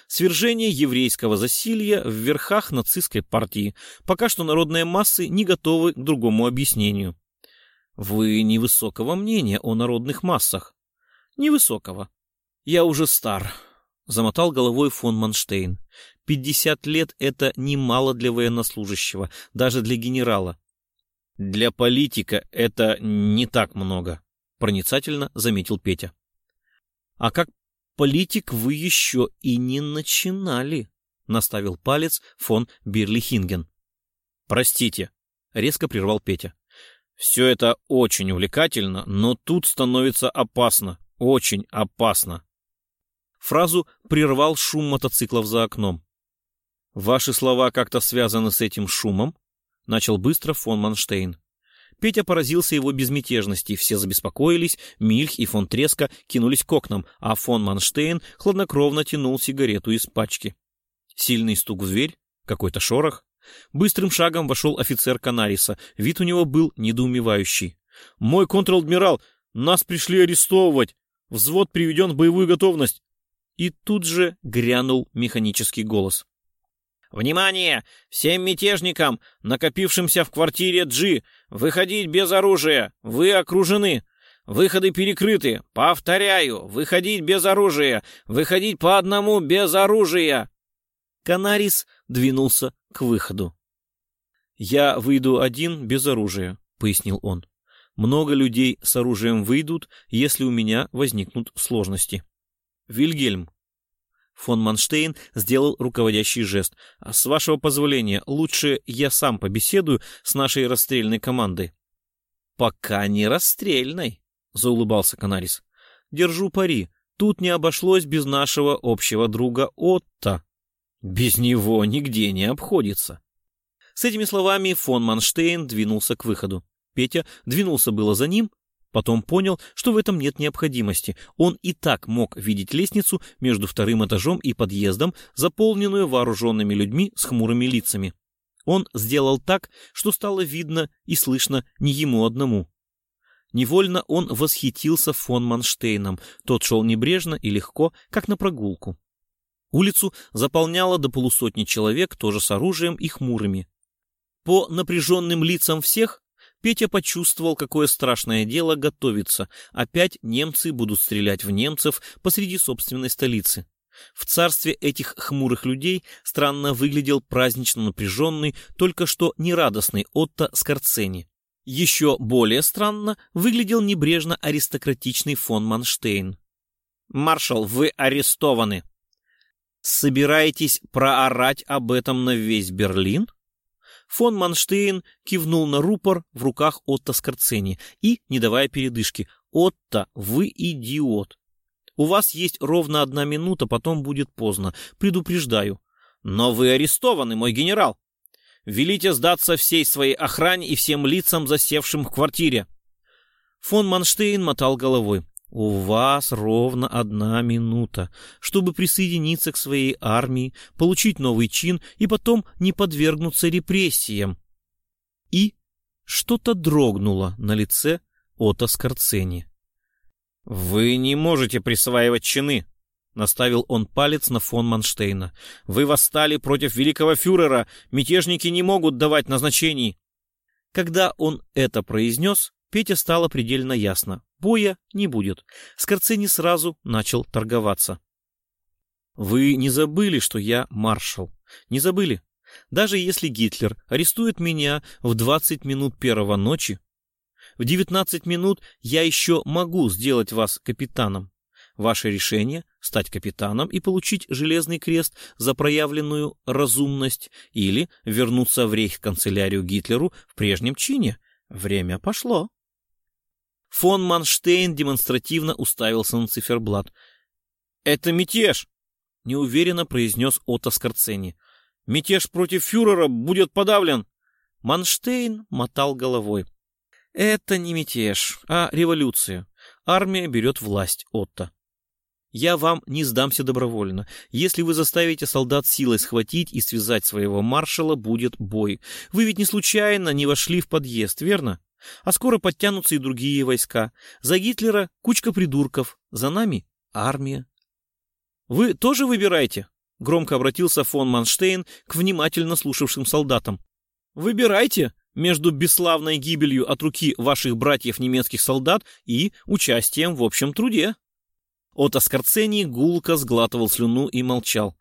свержение еврейского засилья в верхах нацистской партии. Пока что народные массы не готовы к другому объяснению. Вы невысокого мнения о народных массах. Невысокого. Я уже стар, замотал головой фон Манштейн. Пятьдесят лет — это немало для военнослужащего, даже для генерала. Для политика это не так много, проницательно заметил Петя. А как политик вы еще и не начинали, — наставил палец фон Бирлихинген. — Простите, — резко прервал Петя. — Все это очень увлекательно, но тут становится опасно, очень опасно. Фразу прервал шум мотоциклов за окном. — Ваши слова как-то связаны с этим шумом? — начал быстро фон Манштейн. Петя поразился его безмятежности, все забеспокоились, Мильх и фон Треска кинулись к окнам, а фон Манштейн хладнокровно тянул сигарету из пачки. Сильный стук в дверь, какой-то шорох. Быстрым шагом вошел офицер Канариса, вид у него был недоумевающий. «Мой контр-адмирал, нас пришли арестовывать! Взвод приведен в боевую готовность!» И тут же грянул механический голос. «Внимание! Всем мятежникам, накопившимся в квартире Джи, выходить без оружия! Вы окружены! Выходы перекрыты! Повторяю, выходить без оружия! Выходить по одному без оружия!» Канарис двинулся к выходу. «Я выйду один без оружия», — пояснил он. «Много людей с оружием выйдут, если у меня возникнут сложности». «Вильгельм, Фон Манштейн сделал руководящий жест. «С вашего позволения, лучше я сам побеседую с нашей расстрельной командой». «Пока не расстрельной», — заулыбался Канарис. «Держу пари. Тут не обошлось без нашего общего друга Отто. Без него нигде не обходится». С этими словами фон Манштейн двинулся к выходу. Петя двинулся было за ним, Потом понял, что в этом нет необходимости. Он и так мог видеть лестницу между вторым этажом и подъездом, заполненную вооруженными людьми с хмурыми лицами. Он сделал так, что стало видно и слышно не ему одному. Невольно он восхитился фон Манштейном. Тот шел небрежно и легко, как на прогулку. Улицу заполняло до полусотни человек, тоже с оружием и хмурыми. По напряженным лицам всех Петя почувствовал, какое страшное дело готовится. Опять немцы будут стрелять в немцев посреди собственной столицы. В царстве этих хмурых людей странно выглядел празднично напряженный, только что нерадостный Отто Скорцени. Еще более странно выглядел небрежно аристократичный фон Манштейн. «Маршал, вы арестованы!» «Собираетесь проорать об этом на весь Берлин?» Фон Манштейн кивнул на рупор в руках Отто Скорцени и, не давая передышки, «Отто, вы идиот! У вас есть ровно одна минута, потом будет поздно. Предупреждаю. Но вы арестованы, мой генерал. Велите сдаться всей своей охране и всем лицам, засевшим в квартире. Фон Манштейн мотал головой. У вас ровно одна минута, чтобы присоединиться к своей армии, получить новый чин и потом не подвергнуться репрессиям. И что-то дрогнуло на лице Ота Скорцени. «Вы не можете присваивать чины», — наставил он палец на фон Манштейна. «Вы восстали против великого фюрера. Мятежники не могут давать назначений». Когда он это произнес, Пете стало предельно ясно. Боя не будет. Скорцени сразу начал торговаться. «Вы не забыли, что я маршал? Не забыли? Даже если Гитлер арестует меня в 20 минут первого ночи, в 19 минут я еще могу сделать вас капитаном. Ваше решение — стать капитаном и получить железный крест за проявленную разумность или вернуться в рейх-канцелярию Гитлеру в прежнем чине. Время пошло. Фон Манштейн демонстративно уставился на циферблат. «Это мятеж!» — неуверенно произнес Отто Скорцени. «Мятеж против фюрера будет подавлен!» Манштейн мотал головой. Это не мятеж, а революция. Армия берет власть, Отто. Я вам не сдамся добровольно. Если вы заставите солдат силой схватить и связать своего маршала, будет бой. Вы ведь не случайно не вошли в подъезд, верно? А скоро подтянутся и другие войска. За Гитлера кучка придурков, за нами армия. Вы тоже выбираете? Громко обратился фон Манштейн к внимательно слушавшим солдатам. Выбирайте, между бесславной гибелью от руки ваших братьев немецких солдат и участием в общем труде. Отто Скорцени гулко сглатывал слюну и молчал.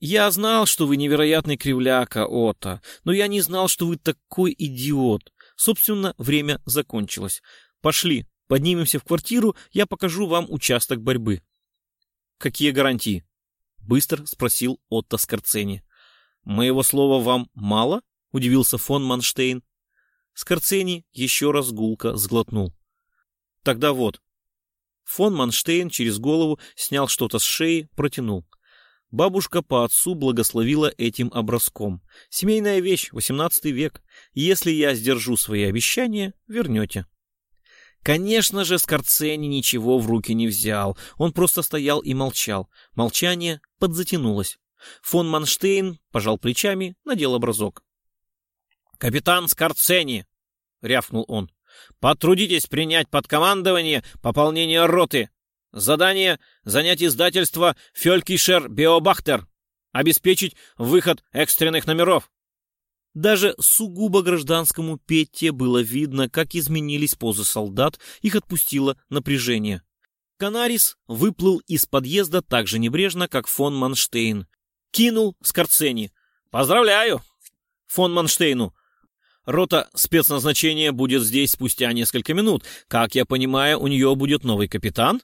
«Я знал, что вы невероятный кривляка, Отто, но я не знал, что вы такой идиот. Собственно, время закончилось. Пошли, поднимемся в квартиру, я покажу вам участок борьбы». «Какие гарантии?» — быстро спросил Отто Скорцени. «Моего слова вам мало?» — удивился фон Манштейн. Скорцени еще раз гулко сглотнул. «Тогда вот». Фон Манштейн через голову снял что-то с шеи, протянул. Бабушка по отцу благословила этим образком. Семейная вещь, XVIII век. Если я сдержу свои обещания, вернете. Конечно же, Скорцени ничего в руки не взял. Он просто стоял и молчал. Молчание подзатянулось. Фон Манштейн пожал плечами, надел образок. «Капитан Скорцени!» — рявкнул он. «Потрудитесь принять под командование пополнение роты. Задание — занять издательство «Фелькишер Биобахтер», обеспечить выход экстренных номеров». Даже сугубо гражданскому Петте было видно, как изменились позы солдат, их отпустило напряжение. Канарис выплыл из подъезда так же небрежно, как фон Манштейн. Кинул Скорцени. «Поздравляю!» Фон Манштейну. Рота спецназначения будет здесь спустя несколько минут. Как я понимаю, у нее будет новый капитан?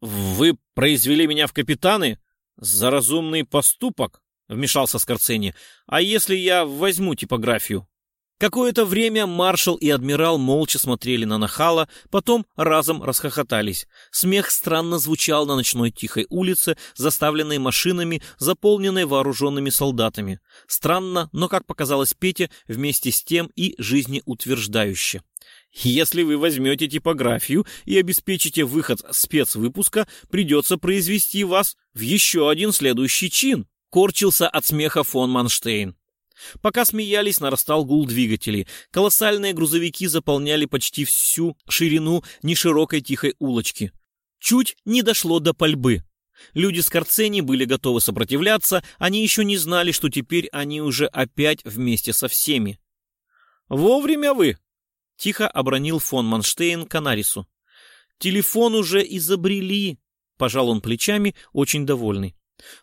Вы произвели меня в капитаны? За разумный поступок? Вмешался Скорцени. А если я возьму типографию? Какое-то время маршал и адмирал молча смотрели на нахала, потом разом расхохотались. Смех странно звучал на ночной тихой улице, заставленной машинами, заполненной вооруженными солдатами. Странно, но, как показалось Пете, вместе с тем и жизнеутверждающе. Если вы возьмете типографию и обеспечите выход спецвыпуска, придется произвести вас в еще один следующий чин, корчился от смеха фон Манштейн. Пока смеялись, нарастал гул двигателей. Колоссальные грузовики заполняли почти всю ширину неширокой тихой улочки. Чуть не дошло до пальбы. Люди с Карцени были готовы сопротивляться, они еще не знали, что теперь они уже опять вместе со всеми. «Вовремя вы!» — тихо обронил фон Манштейн Канарису. «Телефон уже изобрели!» — пожал он плечами, очень довольный.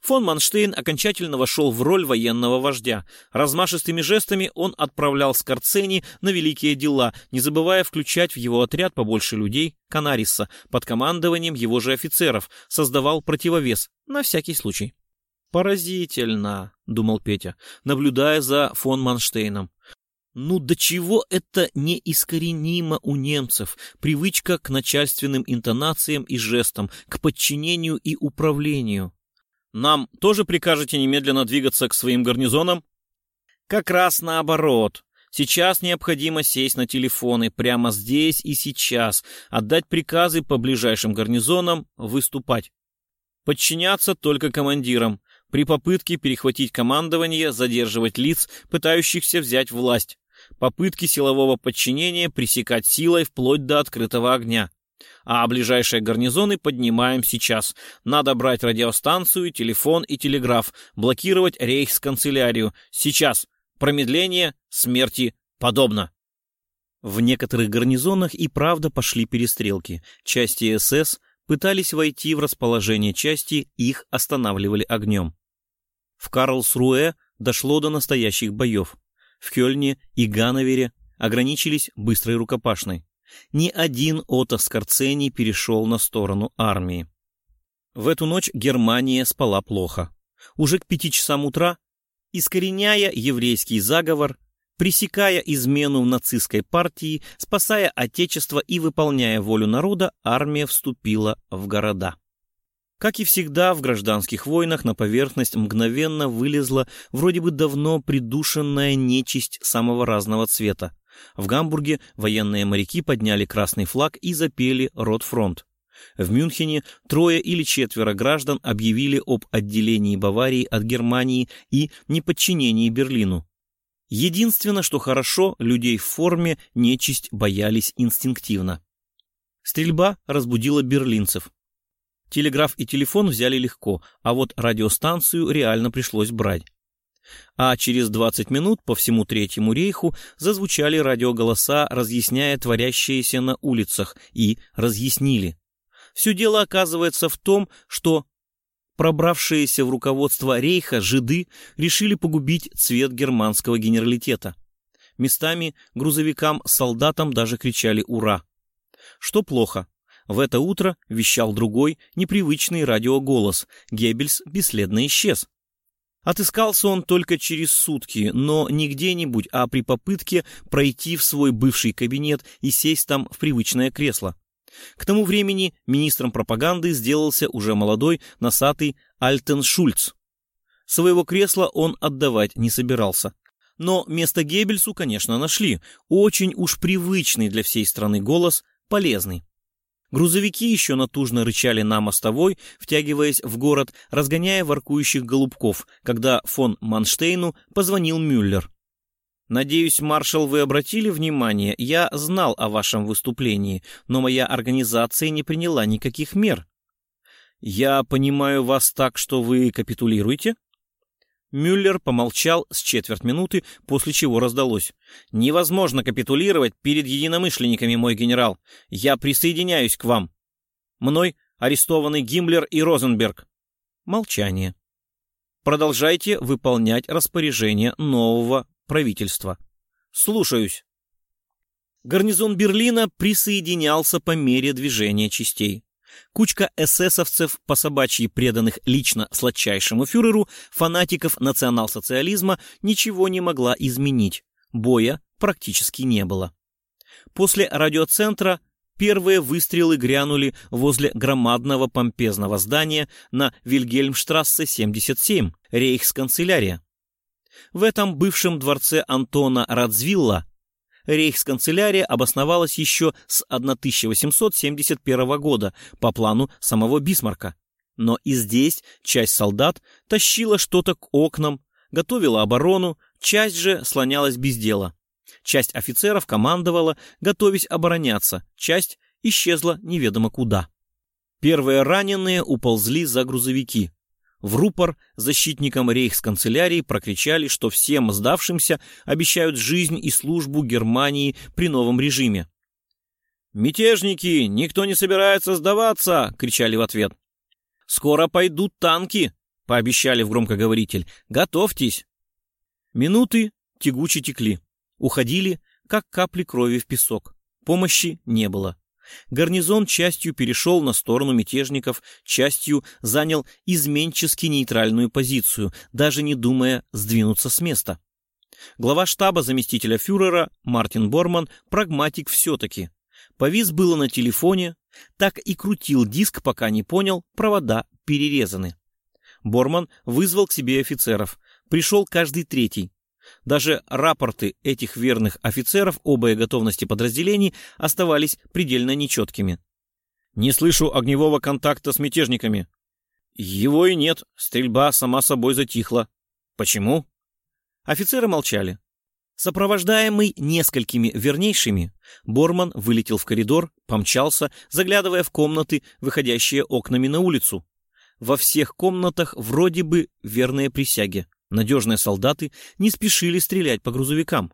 Фон Манштейн окончательно вошел в роль военного вождя. Размашистыми жестами он отправлял Скорцени на великие дела, не забывая включать в его отряд побольше людей Канариса под командованием его же офицеров, создавал противовес на всякий случай. «Поразительно», — думал Петя, наблюдая за фон Манштейном. Ну до чего это неискоренимо у немцев, привычка к начальственным интонациям и жестам, к подчинению и управлению. Нам тоже прикажете немедленно двигаться к своим гарнизонам? Как раз наоборот. Сейчас необходимо сесть на телефоны прямо здесь и сейчас, отдать приказы по ближайшим гарнизонам, выступать. Подчиняться только командирам. При попытке перехватить командование, задерживать лиц, пытающихся взять власть. Попытки силового подчинения пресекать силой вплоть до открытого огня. А ближайшие гарнизоны поднимаем сейчас. Надо брать радиостанцию, телефон и телеграф, блокировать рейхсканцелярию. Сейчас. Промедление смерти подобно. В некоторых гарнизонах и правда пошли перестрелки. Части СС пытались войти в расположение части, их останавливали огнем. В Карлсруэ дошло до настоящих боев. В Кёльне и Ганновере ограничились быстрой рукопашной ни один Отто Скорцени перешел на сторону армии. В эту ночь Германия спала плохо. Уже к пяти часам утра, искореняя еврейский заговор, пресекая измену в нацистской партии, спасая Отечество и выполняя волю народа, армия вступила в города. Как и всегда в гражданских войнах на поверхность мгновенно вылезла вроде бы давно придушенная нечисть самого разного цвета, в Гамбурге военные моряки подняли красный флаг и запели «Ротфронт». В Мюнхене трое или четверо граждан объявили об отделении Баварии от Германии и неподчинении Берлину. Единственное, что хорошо, людей в форме нечисть боялись инстинктивно. Стрельба разбудила берлинцев. Телеграф и телефон взяли легко, а вот радиостанцию реально пришлось брать. А через 20 минут по всему Третьему рейху зазвучали радиоголоса, разъясняя творящееся на улицах, и разъяснили. Все дело оказывается в том, что пробравшиеся в руководство рейха жиды решили погубить цвет германского генералитета. Местами грузовикам, солдатам даже кричали «Ура!». Что плохо, в это утро вещал другой, непривычный радиоголос. Геббельс бесследно исчез. Отыскался он только через сутки, но не где-нибудь, а при попытке пройти в свой бывший кабинет и сесть там в привычное кресло. К тому времени министром пропаганды сделался уже молодой, носатый Альтен Шульц. Своего кресла он отдавать не собирался. Но место Геббельсу, конечно, нашли. Очень уж привычный для всей страны голос, полезный. Грузовики еще натужно рычали на мостовой, втягиваясь в город, разгоняя воркующих голубков, когда фон Манштейну позвонил Мюллер. «Надеюсь, маршал, вы обратили внимание, я знал о вашем выступлении, но моя организация не приняла никаких мер. Я понимаю вас так, что вы капитулируете?» Мюллер помолчал с четверть минуты, после чего раздалось. «Невозможно капитулировать перед единомышленниками, мой генерал. Я присоединяюсь к вам. Мной арестованы Гиммлер и Розенберг». Молчание. «Продолжайте выполнять распоряжение нового правительства». «Слушаюсь». Гарнизон Берлина присоединялся по мере движения частей. Кучка эсэсовцев, по собачьи преданных лично сладчайшему фюреру, фанатиков национал-социализма, ничего не могла изменить. Боя практически не было. После радиоцентра первые выстрелы грянули возле громадного помпезного здания на Вильгельмштрассе 77, рейхсканцелярия. В этом бывшем дворце Антона Радзвилла рейхсканцелярия обосновалась еще с 1871 года по плану самого Бисмарка. Но и здесь часть солдат тащила что-то к окнам, готовила оборону, часть же слонялась без дела. Часть офицеров командовала, готовясь обороняться, часть исчезла неведомо куда. Первые раненые уползли за грузовики. В рупор защитникам рейхсканцелярии прокричали, что всем сдавшимся обещают жизнь и службу Германии при новом режиме. «Мятежники! Никто не собирается сдаваться!» — кричали в ответ. «Скоро пойдут танки!» — пообещали в громкоговоритель. «Готовьтесь!» Минуты тягуче текли. Уходили, как капли крови в песок. Помощи не было. Гарнизон частью перешел на сторону мятежников, частью занял изменчески нейтральную позицию, даже не думая сдвинуться с места. Глава штаба заместителя фюрера Мартин Борман прагматик все-таки. Повис было на телефоне, так и крутил диск, пока не понял, провода перерезаны. Борман вызвал к себе офицеров. Пришел каждый третий. Даже рапорты этих верных офицеров о боеготовности подразделений оставались предельно нечеткими. «Не слышу огневого контакта с мятежниками». «Его и нет, стрельба сама собой затихла». «Почему?» Офицеры молчали. Сопровождаемый несколькими вернейшими, Борман вылетел в коридор, помчался, заглядывая в комнаты, выходящие окнами на улицу. Во всех комнатах вроде бы верные присяги. Надежные солдаты не спешили стрелять по грузовикам.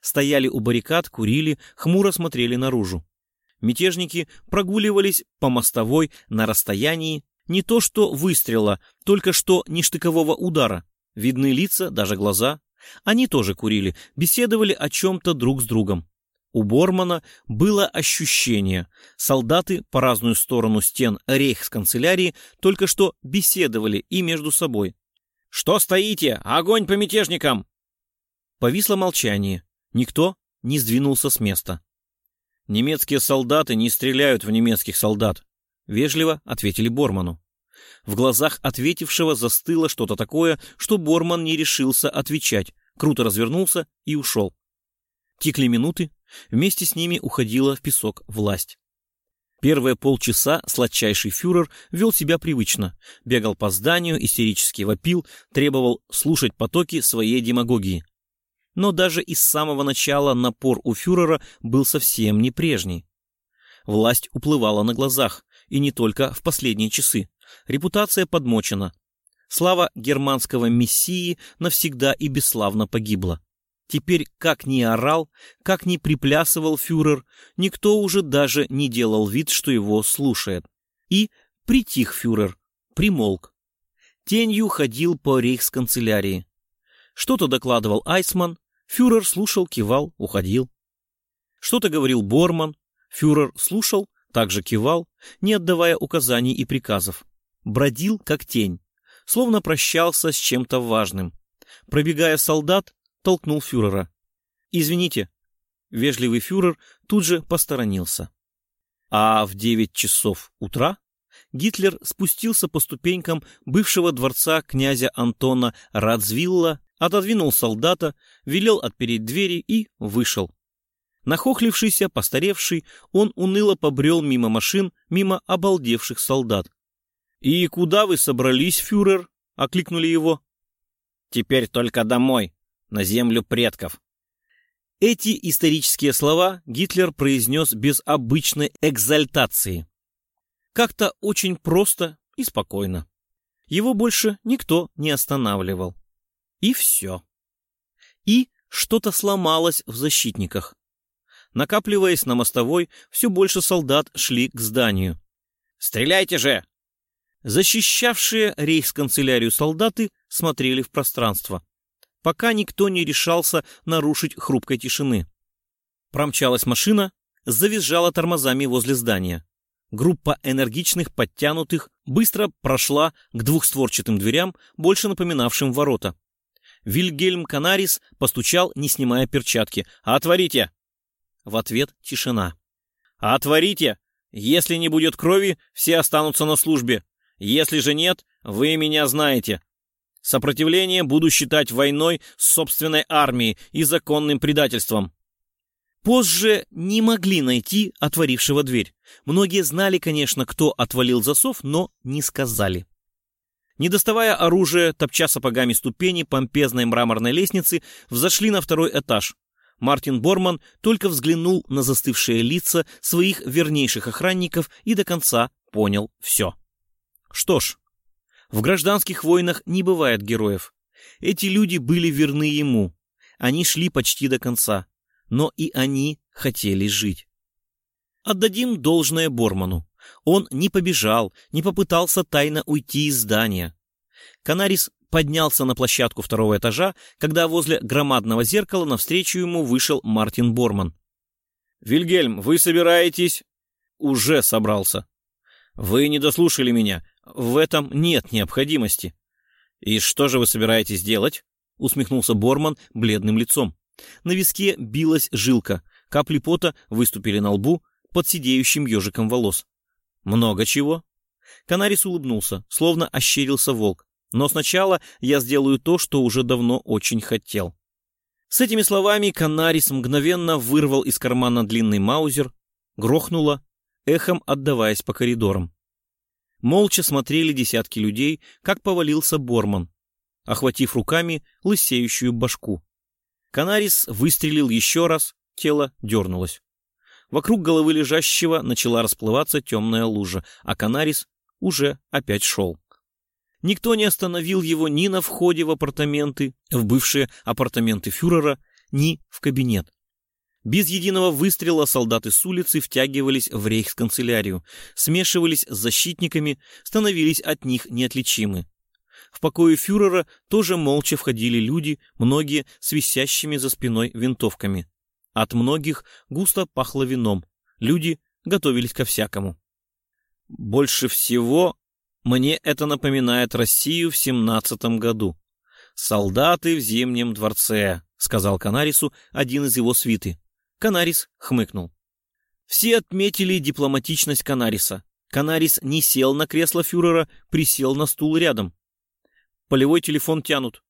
Стояли у баррикад, курили, хмуро смотрели наружу. Мятежники прогуливались по мостовой на расстоянии не то что выстрела, только что ништыкового удара. Видны лица, даже глаза. Они тоже курили, беседовали о чем-то друг с другом. У Бормана было ощущение, солдаты по разную сторону стен рейхсканцелярии только что беседовали и между собой. «Что стоите? Огонь по мятежникам!» Повисло молчание. Никто не сдвинулся с места. «Немецкие солдаты не стреляют в немецких солдат», — вежливо ответили Борману. В глазах ответившего застыло что-то такое, что Борман не решился отвечать, круто развернулся и ушел. Тикли минуты, вместе с ними уходила в песок власть. Первые полчаса сладчайший фюрер вел себя привычно, бегал по зданию, истерически вопил, требовал слушать потоки своей демагогии. Но даже из самого начала напор у фюрера был совсем не прежний. Власть уплывала на глазах, и не только в последние часы. Репутация подмочена. Слава германского мессии навсегда и бесславно погибла. Теперь, как ни орал, как ни приплясывал фюрер, никто уже даже не делал вид, что его слушает. И притих фюрер, примолк. Тенью ходил по рейхсканцелярии. Что-то докладывал Айсман, фюрер слушал, кивал, уходил. Что-то говорил Борман, фюрер слушал, также кивал, не отдавая указаний и приказов. Бродил, как тень, словно прощался с чем-то важным. Пробегая солдат, толкнул фюрера. «Извините». Вежливый фюрер тут же посторонился. А в девять часов утра Гитлер спустился по ступенькам бывшего дворца князя Антона Радзвилла, отодвинул солдата, велел отпереть двери и вышел. Нахохлившийся, постаревший, он уныло побрел мимо машин, мимо обалдевших солдат. «И куда вы собрались, фюрер?» — окликнули его. «Теперь только домой», на землю предков. Эти исторические слова Гитлер произнес без обычной экзальтации. Как-то очень просто и спокойно. Его больше никто не останавливал. И все. И что-то сломалось в защитниках. Накапливаясь на мостовой, все больше солдат шли к зданию. «Стреляйте же!» Защищавшие рейхсканцелярию солдаты смотрели в пространство пока никто не решался нарушить хрупкой тишины. Промчалась машина, завизжала тормозами возле здания. Группа энергичных, подтянутых, быстро прошла к двухстворчатым дверям, больше напоминавшим ворота. Вильгельм Канарис постучал, не снимая перчатки. «Отворите!» В ответ тишина. «Отворите! Если не будет крови, все останутся на службе. Если же нет, вы меня знаете. Сопротивление буду считать войной с собственной армией и законным предательством. Позже не могли найти отворившего дверь. Многие знали, конечно, кто отвалил засов, но не сказали. Не доставая оружия, топча сапогами ступени помпезной мраморной лестницы, взошли на второй этаж. Мартин Борман только взглянул на застывшие лица своих вернейших охранников и до конца понял все. Что ж, в гражданских войнах не бывает героев. Эти люди были верны ему. Они шли почти до конца. Но и они хотели жить. Отдадим должное Борману. Он не побежал, не попытался тайно уйти из здания. Канарис поднялся на площадку второго этажа, когда возле громадного зеркала навстречу ему вышел Мартин Борман. «Вильгельм, вы собираетесь?» «Уже собрался». «Вы не дослушали меня. В этом нет необходимости». «И что же вы собираетесь делать?» — усмехнулся Борман бледным лицом. На виске билась жилка, капли пота выступили на лбу под сидеющим ежиком волос. «Много чего?» Канарис улыбнулся, словно ощерился волк. «Но сначала я сделаю то, что уже давно очень хотел». С этими словами Канарис мгновенно вырвал из кармана длинный маузер, грохнуло, эхом отдаваясь по коридорам. Молча смотрели десятки людей, как повалился Борман, охватив руками лысеющую башку. Канарис выстрелил еще раз, тело дернулось. Вокруг головы лежащего начала расплываться темная лужа, а Канарис уже опять шел. Никто не остановил его ни на входе в апартаменты, в бывшие апартаменты фюрера, ни в кабинет. Без единого выстрела солдаты с улицы втягивались в рейхсканцелярию, смешивались с защитниками, становились от них неотличимы. В покое фюрера тоже молча входили люди, многие с висящими за спиной винтовками. От многих густо пахло вином. Люди готовились ко всякому. Больше всего мне это напоминает Россию в семнадцатом году. «Солдаты в Зимнем дворце», — сказал Канарису один из его свиты. Канарис хмыкнул. Все отметили дипломатичность Канариса. Канарис не сел на кресло фюрера, присел на стул рядом. Полевой телефон тянут.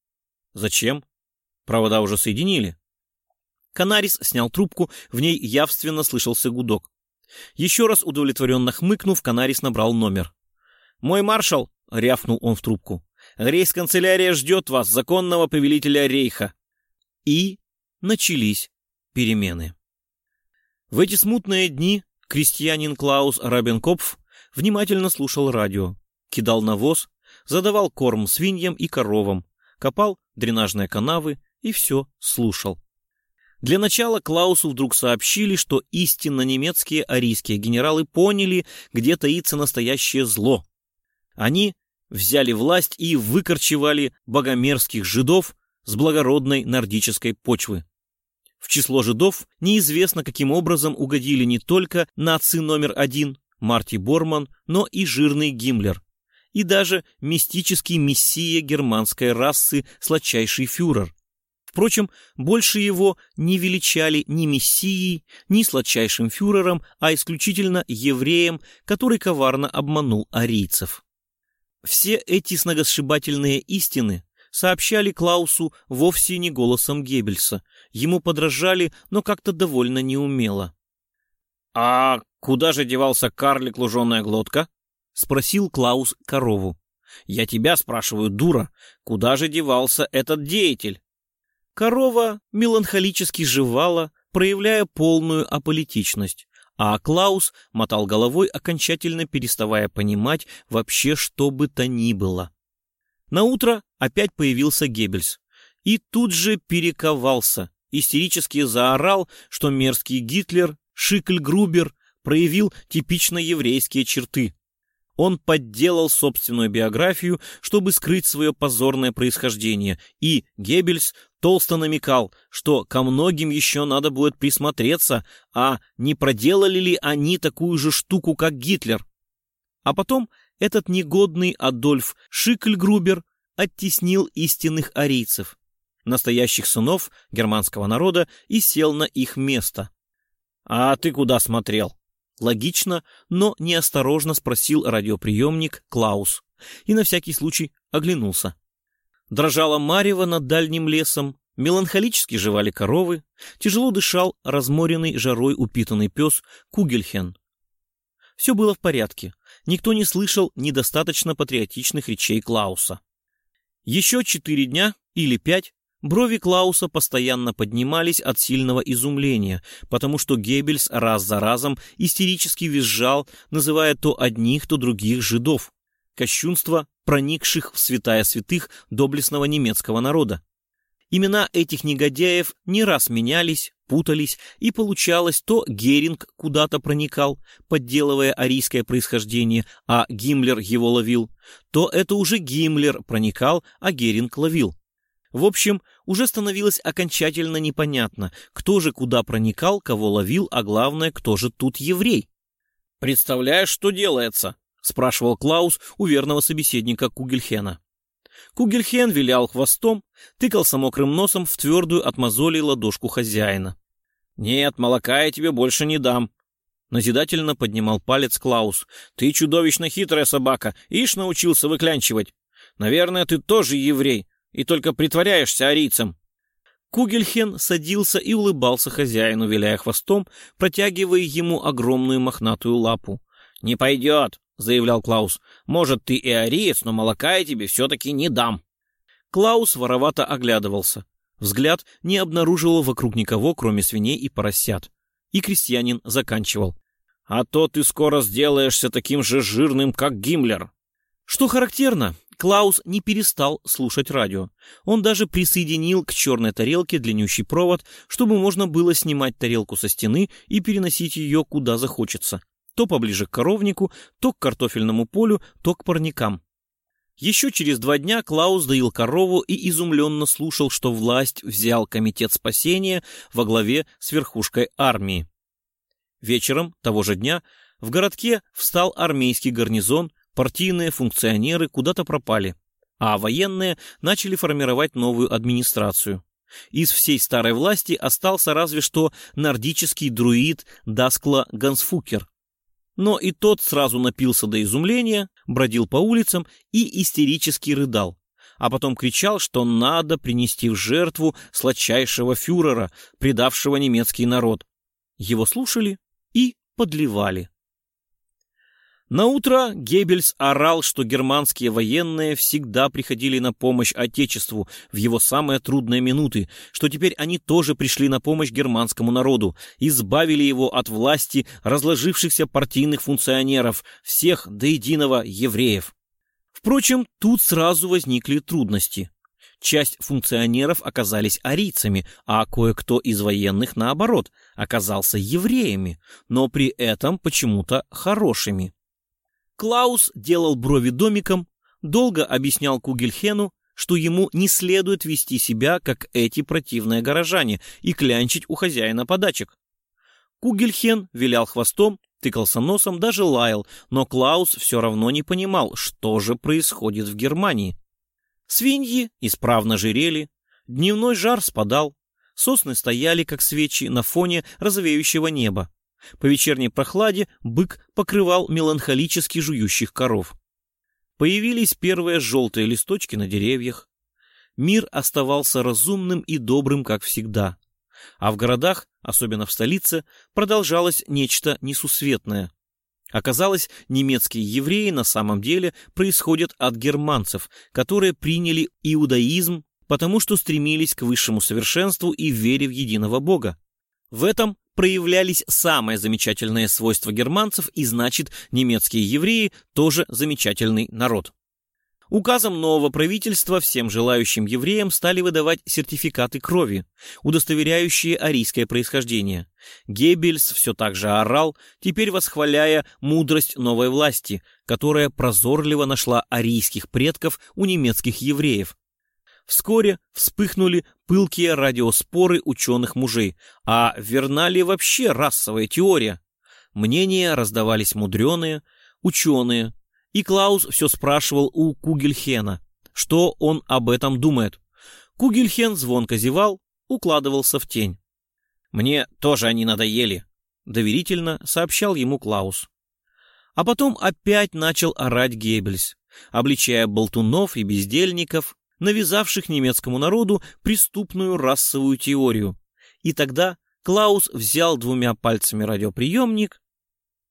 Зачем? Провода уже соединили. Канарис снял трубку, в ней явственно слышался гудок. Еще раз удовлетворенно хмыкнув, Канарис набрал номер. «Мой маршал!» — рявкнул он в трубку. «Рейс-канцелярия ждет вас, законного повелителя рейха!» И начались перемены. В эти смутные дни крестьянин Клаус Рабенкопф внимательно слушал радио, кидал навоз, задавал корм свиньям и коровам, копал дренажные канавы и все слушал. Для начала Клаусу вдруг сообщили, что истинно немецкие арийские генералы поняли, где таится настоящее зло. Они взяли власть и выкорчевали богомерзких жидов с благородной нордической почвы. В число жидов неизвестно каким образом угодили не только нации номер один Марти Борман, но и жирный Гиммлер, и даже мистический мессия германской расы сладчайший фюрер. Впрочем, больше его не величали ни мессией, ни сладчайшим фюрером, а исключительно евреем, который коварно обманул арийцев. Все эти сногосшибательные истины сообщали Клаусу вовсе не голосом Геббельса. Ему подражали, но как-то довольно неумело. «А куда же девался карлик луженая глотка?» — спросил Клаус корову. «Я тебя спрашиваю, дура, куда же девался этот деятель?» Корова меланхолически жевала, проявляя полную аполитичность, а Клаус мотал головой, окончательно переставая понимать вообще что бы то ни было. На утро опять появился Геббельс и тут же перековался, истерически заорал, что мерзкий Гитлер, Шикль Грубер проявил типично еврейские черты, он подделал собственную биографию, чтобы скрыть свое позорное происхождение, и Геббельс толсто намекал, что ко многим еще надо будет присмотреться, а не проделали ли они такую же штуку, как Гитлер. А потом этот негодный Адольф Шикльгрубер оттеснил истинных арийцев, настоящих сынов германского народа, и сел на их место. «А ты куда смотрел?» Логично, но неосторожно спросил радиоприемник Клаус и на всякий случай оглянулся. Дрожала марево над дальним лесом, меланхолически жевали коровы, тяжело дышал разморенный жарой упитанный пес Кугельхен. Все было в порядке. Никто не слышал недостаточно патриотичных речей Клауса. Еще четыре дня или пять брови Клауса постоянно поднимались от сильного изумления, потому что Геббельс раз за разом истерически визжал, называя то одних, то других жидов. Кощунство, проникших в святая святых доблестного немецкого народа. Имена этих негодяев не раз менялись, путались, и получалось, то Геринг куда-то проникал, подделывая арийское происхождение, а Гиммлер его ловил, то это уже Гиммлер проникал, а Геринг ловил. В общем, уже становилось окончательно непонятно, кто же куда проникал, кого ловил, а главное, кто же тут еврей. «Представляешь, что делается?» — спрашивал Клаус у верного собеседника Кугельхена. Кугельхен вилял хвостом, тыкался мокрым носом в твердую от мозолей ладошку хозяина. «Нет, молока я тебе больше не дам», — назидательно поднимал палец Клаус. «Ты чудовищно хитрая собака, ишь научился выклянчивать. Наверное, ты тоже еврей, и только притворяешься арийцем». Кугельхен садился и улыбался хозяину, виляя хвостом, протягивая ему огромную мохнатую лапу. «Не пойдет. — заявлял Клаус. «Может, ты и ариец, но молока я тебе все-таки не дам». Клаус воровато оглядывался. Взгляд не обнаруживал вокруг никого, кроме свиней и поросят. И крестьянин заканчивал. «А то ты скоро сделаешься таким же жирным, как Гиммлер». Что характерно, Клаус не перестал слушать радио. Он даже присоединил к черной тарелке длиннющий провод, чтобы можно было снимать тарелку со стены и переносить ее куда захочется то поближе к коровнику, то к картофельному полю, то к парникам. Еще через два дня Клаус доил корову и изумленно слушал, что власть взял комитет спасения во главе с верхушкой армии. Вечером того же дня в городке встал армейский гарнизон, партийные функционеры куда-то пропали, а военные начали формировать новую администрацию. Из всей старой власти остался разве что нордический друид Даскла Гансфукер, но и тот сразу напился до изумления, бродил по улицам и истерически рыдал, а потом кричал, что надо принести в жертву сладчайшего фюрера, предавшего немецкий народ. Его слушали и подливали. На утро Геббельс орал, что германские военные всегда приходили на помощь Отечеству в его самые трудные минуты, что теперь они тоже пришли на помощь германскому народу, избавили его от власти разложившихся партийных функционеров, всех до единого евреев. Впрочем, тут сразу возникли трудности. Часть функционеров оказались арийцами, а кое-кто из военных, наоборот, оказался евреями, но при этом почему-то хорошими. Клаус делал брови домиком, долго объяснял Кугельхену, что ему не следует вести себя, как эти противные горожане, и клянчить у хозяина подачек. Кугельхен вилял хвостом, тыкался носом, даже лаял, но Клаус все равно не понимал, что же происходит в Германии. Свиньи исправно жирели, дневной жар спадал, сосны стояли, как свечи, на фоне розовеющего неба. По вечерней прохладе бык покрывал меланхолически жующих коров. Появились первые желтые листочки на деревьях. Мир оставался разумным и добрым, как всегда. А в городах, особенно в столице, продолжалось нечто несусветное. Оказалось, немецкие евреи на самом деле происходят от германцев, которые приняли иудаизм, потому что стремились к высшему совершенству и вере в единого Бога. В этом проявлялись самые замечательные свойства германцев, и значит, немецкие евреи тоже замечательный народ. Указом нового правительства всем желающим евреям стали выдавать сертификаты крови, удостоверяющие арийское происхождение. Геббельс все так же орал, теперь восхваляя мудрость новой власти, которая прозорливо нашла арийских предков у немецких евреев, Вскоре вспыхнули пылкие радиоспоры ученых мужей. А верна ли вообще расовая теория? Мнения раздавались мудреные, ученые. И Клаус все спрашивал у Кугельхена, что он об этом думает. Кугельхен звонко зевал, укладывался в тень. «Мне тоже они надоели», — доверительно сообщал ему Клаус. А потом опять начал орать Геббельс, обличая болтунов и бездельников, навязавших немецкому народу преступную расовую теорию. И тогда Клаус взял двумя пальцами радиоприемник.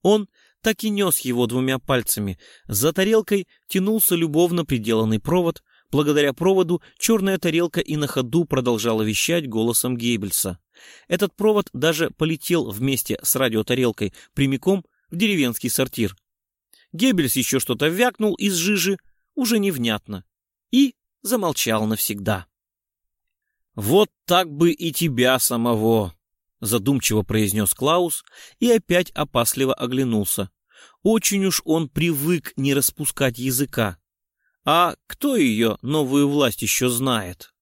Он так и нес его двумя пальцами. За тарелкой тянулся любовно приделанный провод. Благодаря проводу черная тарелка и на ходу продолжала вещать голосом Гейбельса. Этот провод даже полетел вместе с радиотарелкой прямиком в деревенский сортир. Геббельс еще что-то вякнул из жижи, уже невнятно, и замолчал навсегда. «Вот так бы и тебя самого!» — задумчиво произнес Клаус и опять опасливо оглянулся. Очень уж он привык не распускать языка. А кто ее новую власть еще знает?